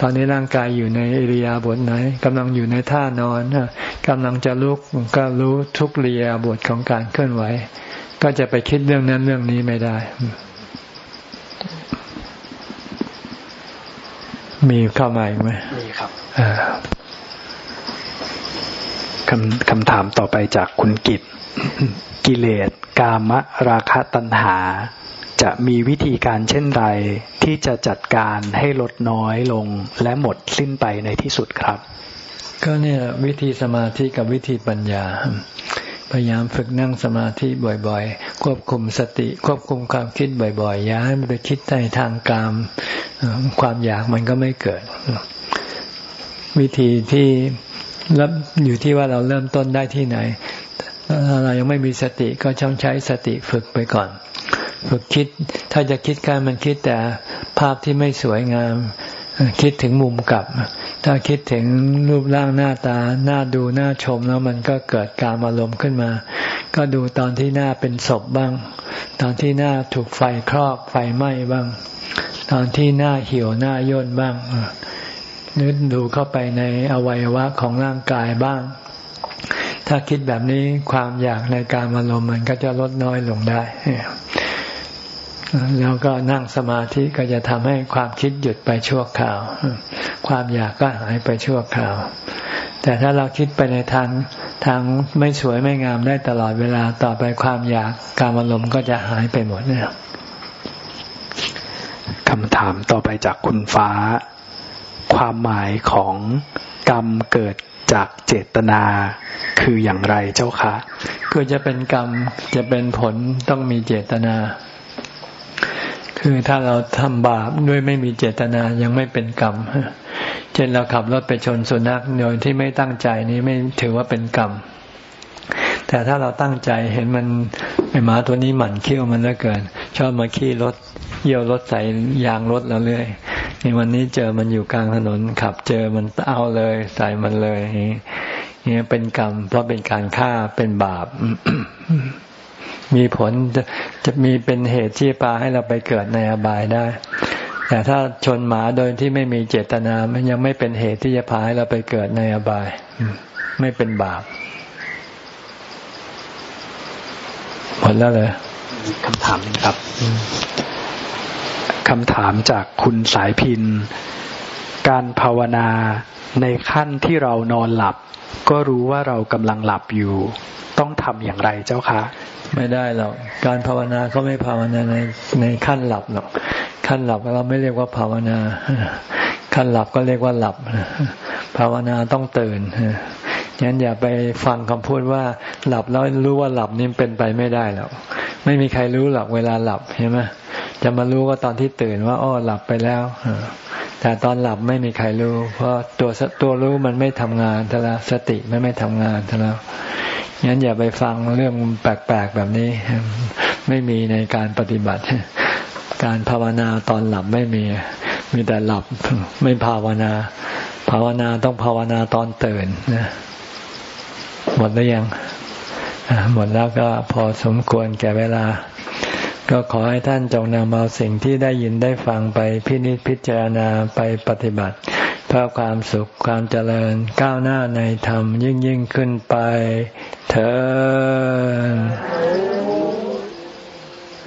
ตอนนี้ร่างกายอยู่ในอิริยาบถไหนกำลังอยู่ในท่านอนกำลังจะลุกก็รู้ทุกเรียบทของการเคลื่อนไหว ก็จะไปคิดเรื่องนั้นเรื่องนี้ไม่ได้ มีเข้ามาอีกไหมมีครับคำคำถามต่อไปจากคุณกิตกิเลส กามะราคะตัณหา จะมีวิธีการเช่นไรที่จะจัดการให้ลดน้อยลงและหมดสิ้นไปในที่สุดครับ ก็เนี่ยวิธีสมาธิกับวิธีปัญญา พยายามฝึกนั่งสมาธิบ่อยๆ ควบคุมสติ ควบคุมความคิดบ่อยๆ อย่าให้มันไปคิดในทางกามความอยากมันก็ไม่เกิด วิธีที่รับอยู่ที่ว่าเราเริ่มต้นได้ที่ไหน ถ้าเรายังไม่มีสติก็ช่องใช้สติฝึกไปก่อน ฝึกคิด ถ้าจะคิดการมันคิดแต่ภาพที่ไม่สวยงาม คิดถึงมุมกลับ ถ้าคิดถึงรูปร่างหน้าตา หน้าดูหน้าชมแล้วมันก็เกิดการอารมณ์ขึ้นมา ก็ดูตอนที่หน้าเป็นศพบ้าง ตอนที่หน้าถูกไฟครอบไฟไหม้บ้าง ตอนที่หน้าเหี่ยวหน้าย่นบ้างนึกดูเข้าไปในอวัยวะของร่างกายบ้าง ถ้าคิดแบบนี้ความอยากในการอารมณ์มันก็จะลดน้อยลงได้ แล้วก็นั่งสมาธิก็จะทำให้ความคิดหยุดไปชั่วคราว ความอยากก็หายไปชั่วคราว แต่ถ้าเราคิดไปในทางทางไม่สวยไม่งามได้ตลอดเวลาต่อไปความอยากการอารมณ์ก็จะหายไปหมดเนี่ยคำถามต่อไปจากคุณฟ้า ความหมายของกรรมเกิด จากเจตนาคืออย่างไรเจ้าคะก็จะเป็นกรรมจะเป็นผลต้องมีเจตนา คือถ้าเราทำบาปด้วยไม่มีเจตนายังไม่เป็นกรรมเช่นเราขับรถไปชนสุนัขโดยที่ไม่ตั้งใจนี้ไม่ถือว่าเป็นกรรม แต่ถ้าเราตั้งใจเห็นมันไอหมาตัวนี้หมั่นเคี้ยวมันเหลือเกิน ชอบมาขี้รถเยี่ยวรถใส่ยางรถเราเรื่อย นวันนี้เจอมันอยู่กลางถนน ขับเจอมันเอาเลย ใส่มันเลยนี่เป็นกรรม เพราะเป็นการฆ่าเป็นบาป มีผลจะจะมีเป็นเหตุที่พาให้เราไปเกิดในอบายได้ แต่ถ้าชนหมาโดยที่ไม่มีเจตนามันยังไม่เป็นเหตุที่จะพาให้เราไปเกิดในอบาย ไม่เป็นบาปหมดแล้วเลยคำถามครับ คำถามจากคุณสายพิน การภาวนาในขั้นที่เรานอนหลับ ก็รู้ว่าเรากำลังหลับอยู่ ต้องทำอย่างไรเจ้าคะ ไม่ได้หรอก การภาวนาเขาไม่ภาวนาในในขั้นหลับหรอก ขั้นหลับเราไม่เรียกว่าภาวนา ขั้นหลับก็เรียกว่าหลับ ภาวนาต้องตื่นงั้นอย่าไปฟังคำพูดว่าหลับแล้วรู้ว่าหลับนี่เป็นไปไม่ได้หรอกไม่มีใครรู้หรอกเวลาหลับเห็นไหมจะมารู้ก็ตอนที่ตื่นว่าอ้อหลับไปแล้วแต่ตอนหลับไม่มีใครรู้ เพราะตัวตัวรู้มันไม่ทำงานทแล้วสติไม่ไม่ทำงานทแล้วงั้นอย่าไปฟังเรื่องแปลกๆแบบนี้ ไม่มีในการปฏิบัติ การภาวนาตอนหลับไม่มี มีแต่หลับไม่ภาวนา ภาวนาต้องภาวนาตอนตื่นนะหมดแล้วยังหมดแล้วก็พอสมควรแก่เวลา ก็ขอให้ท่านจงนำเอาสิ่งที่ได้ยินได้ฟังไปพินิจพิจารณาไปปฏิบัติ เพื่อความสุขความเจริญก้าวหน้าในธรรมยิ่งยิ่งขึ้นไปเถิด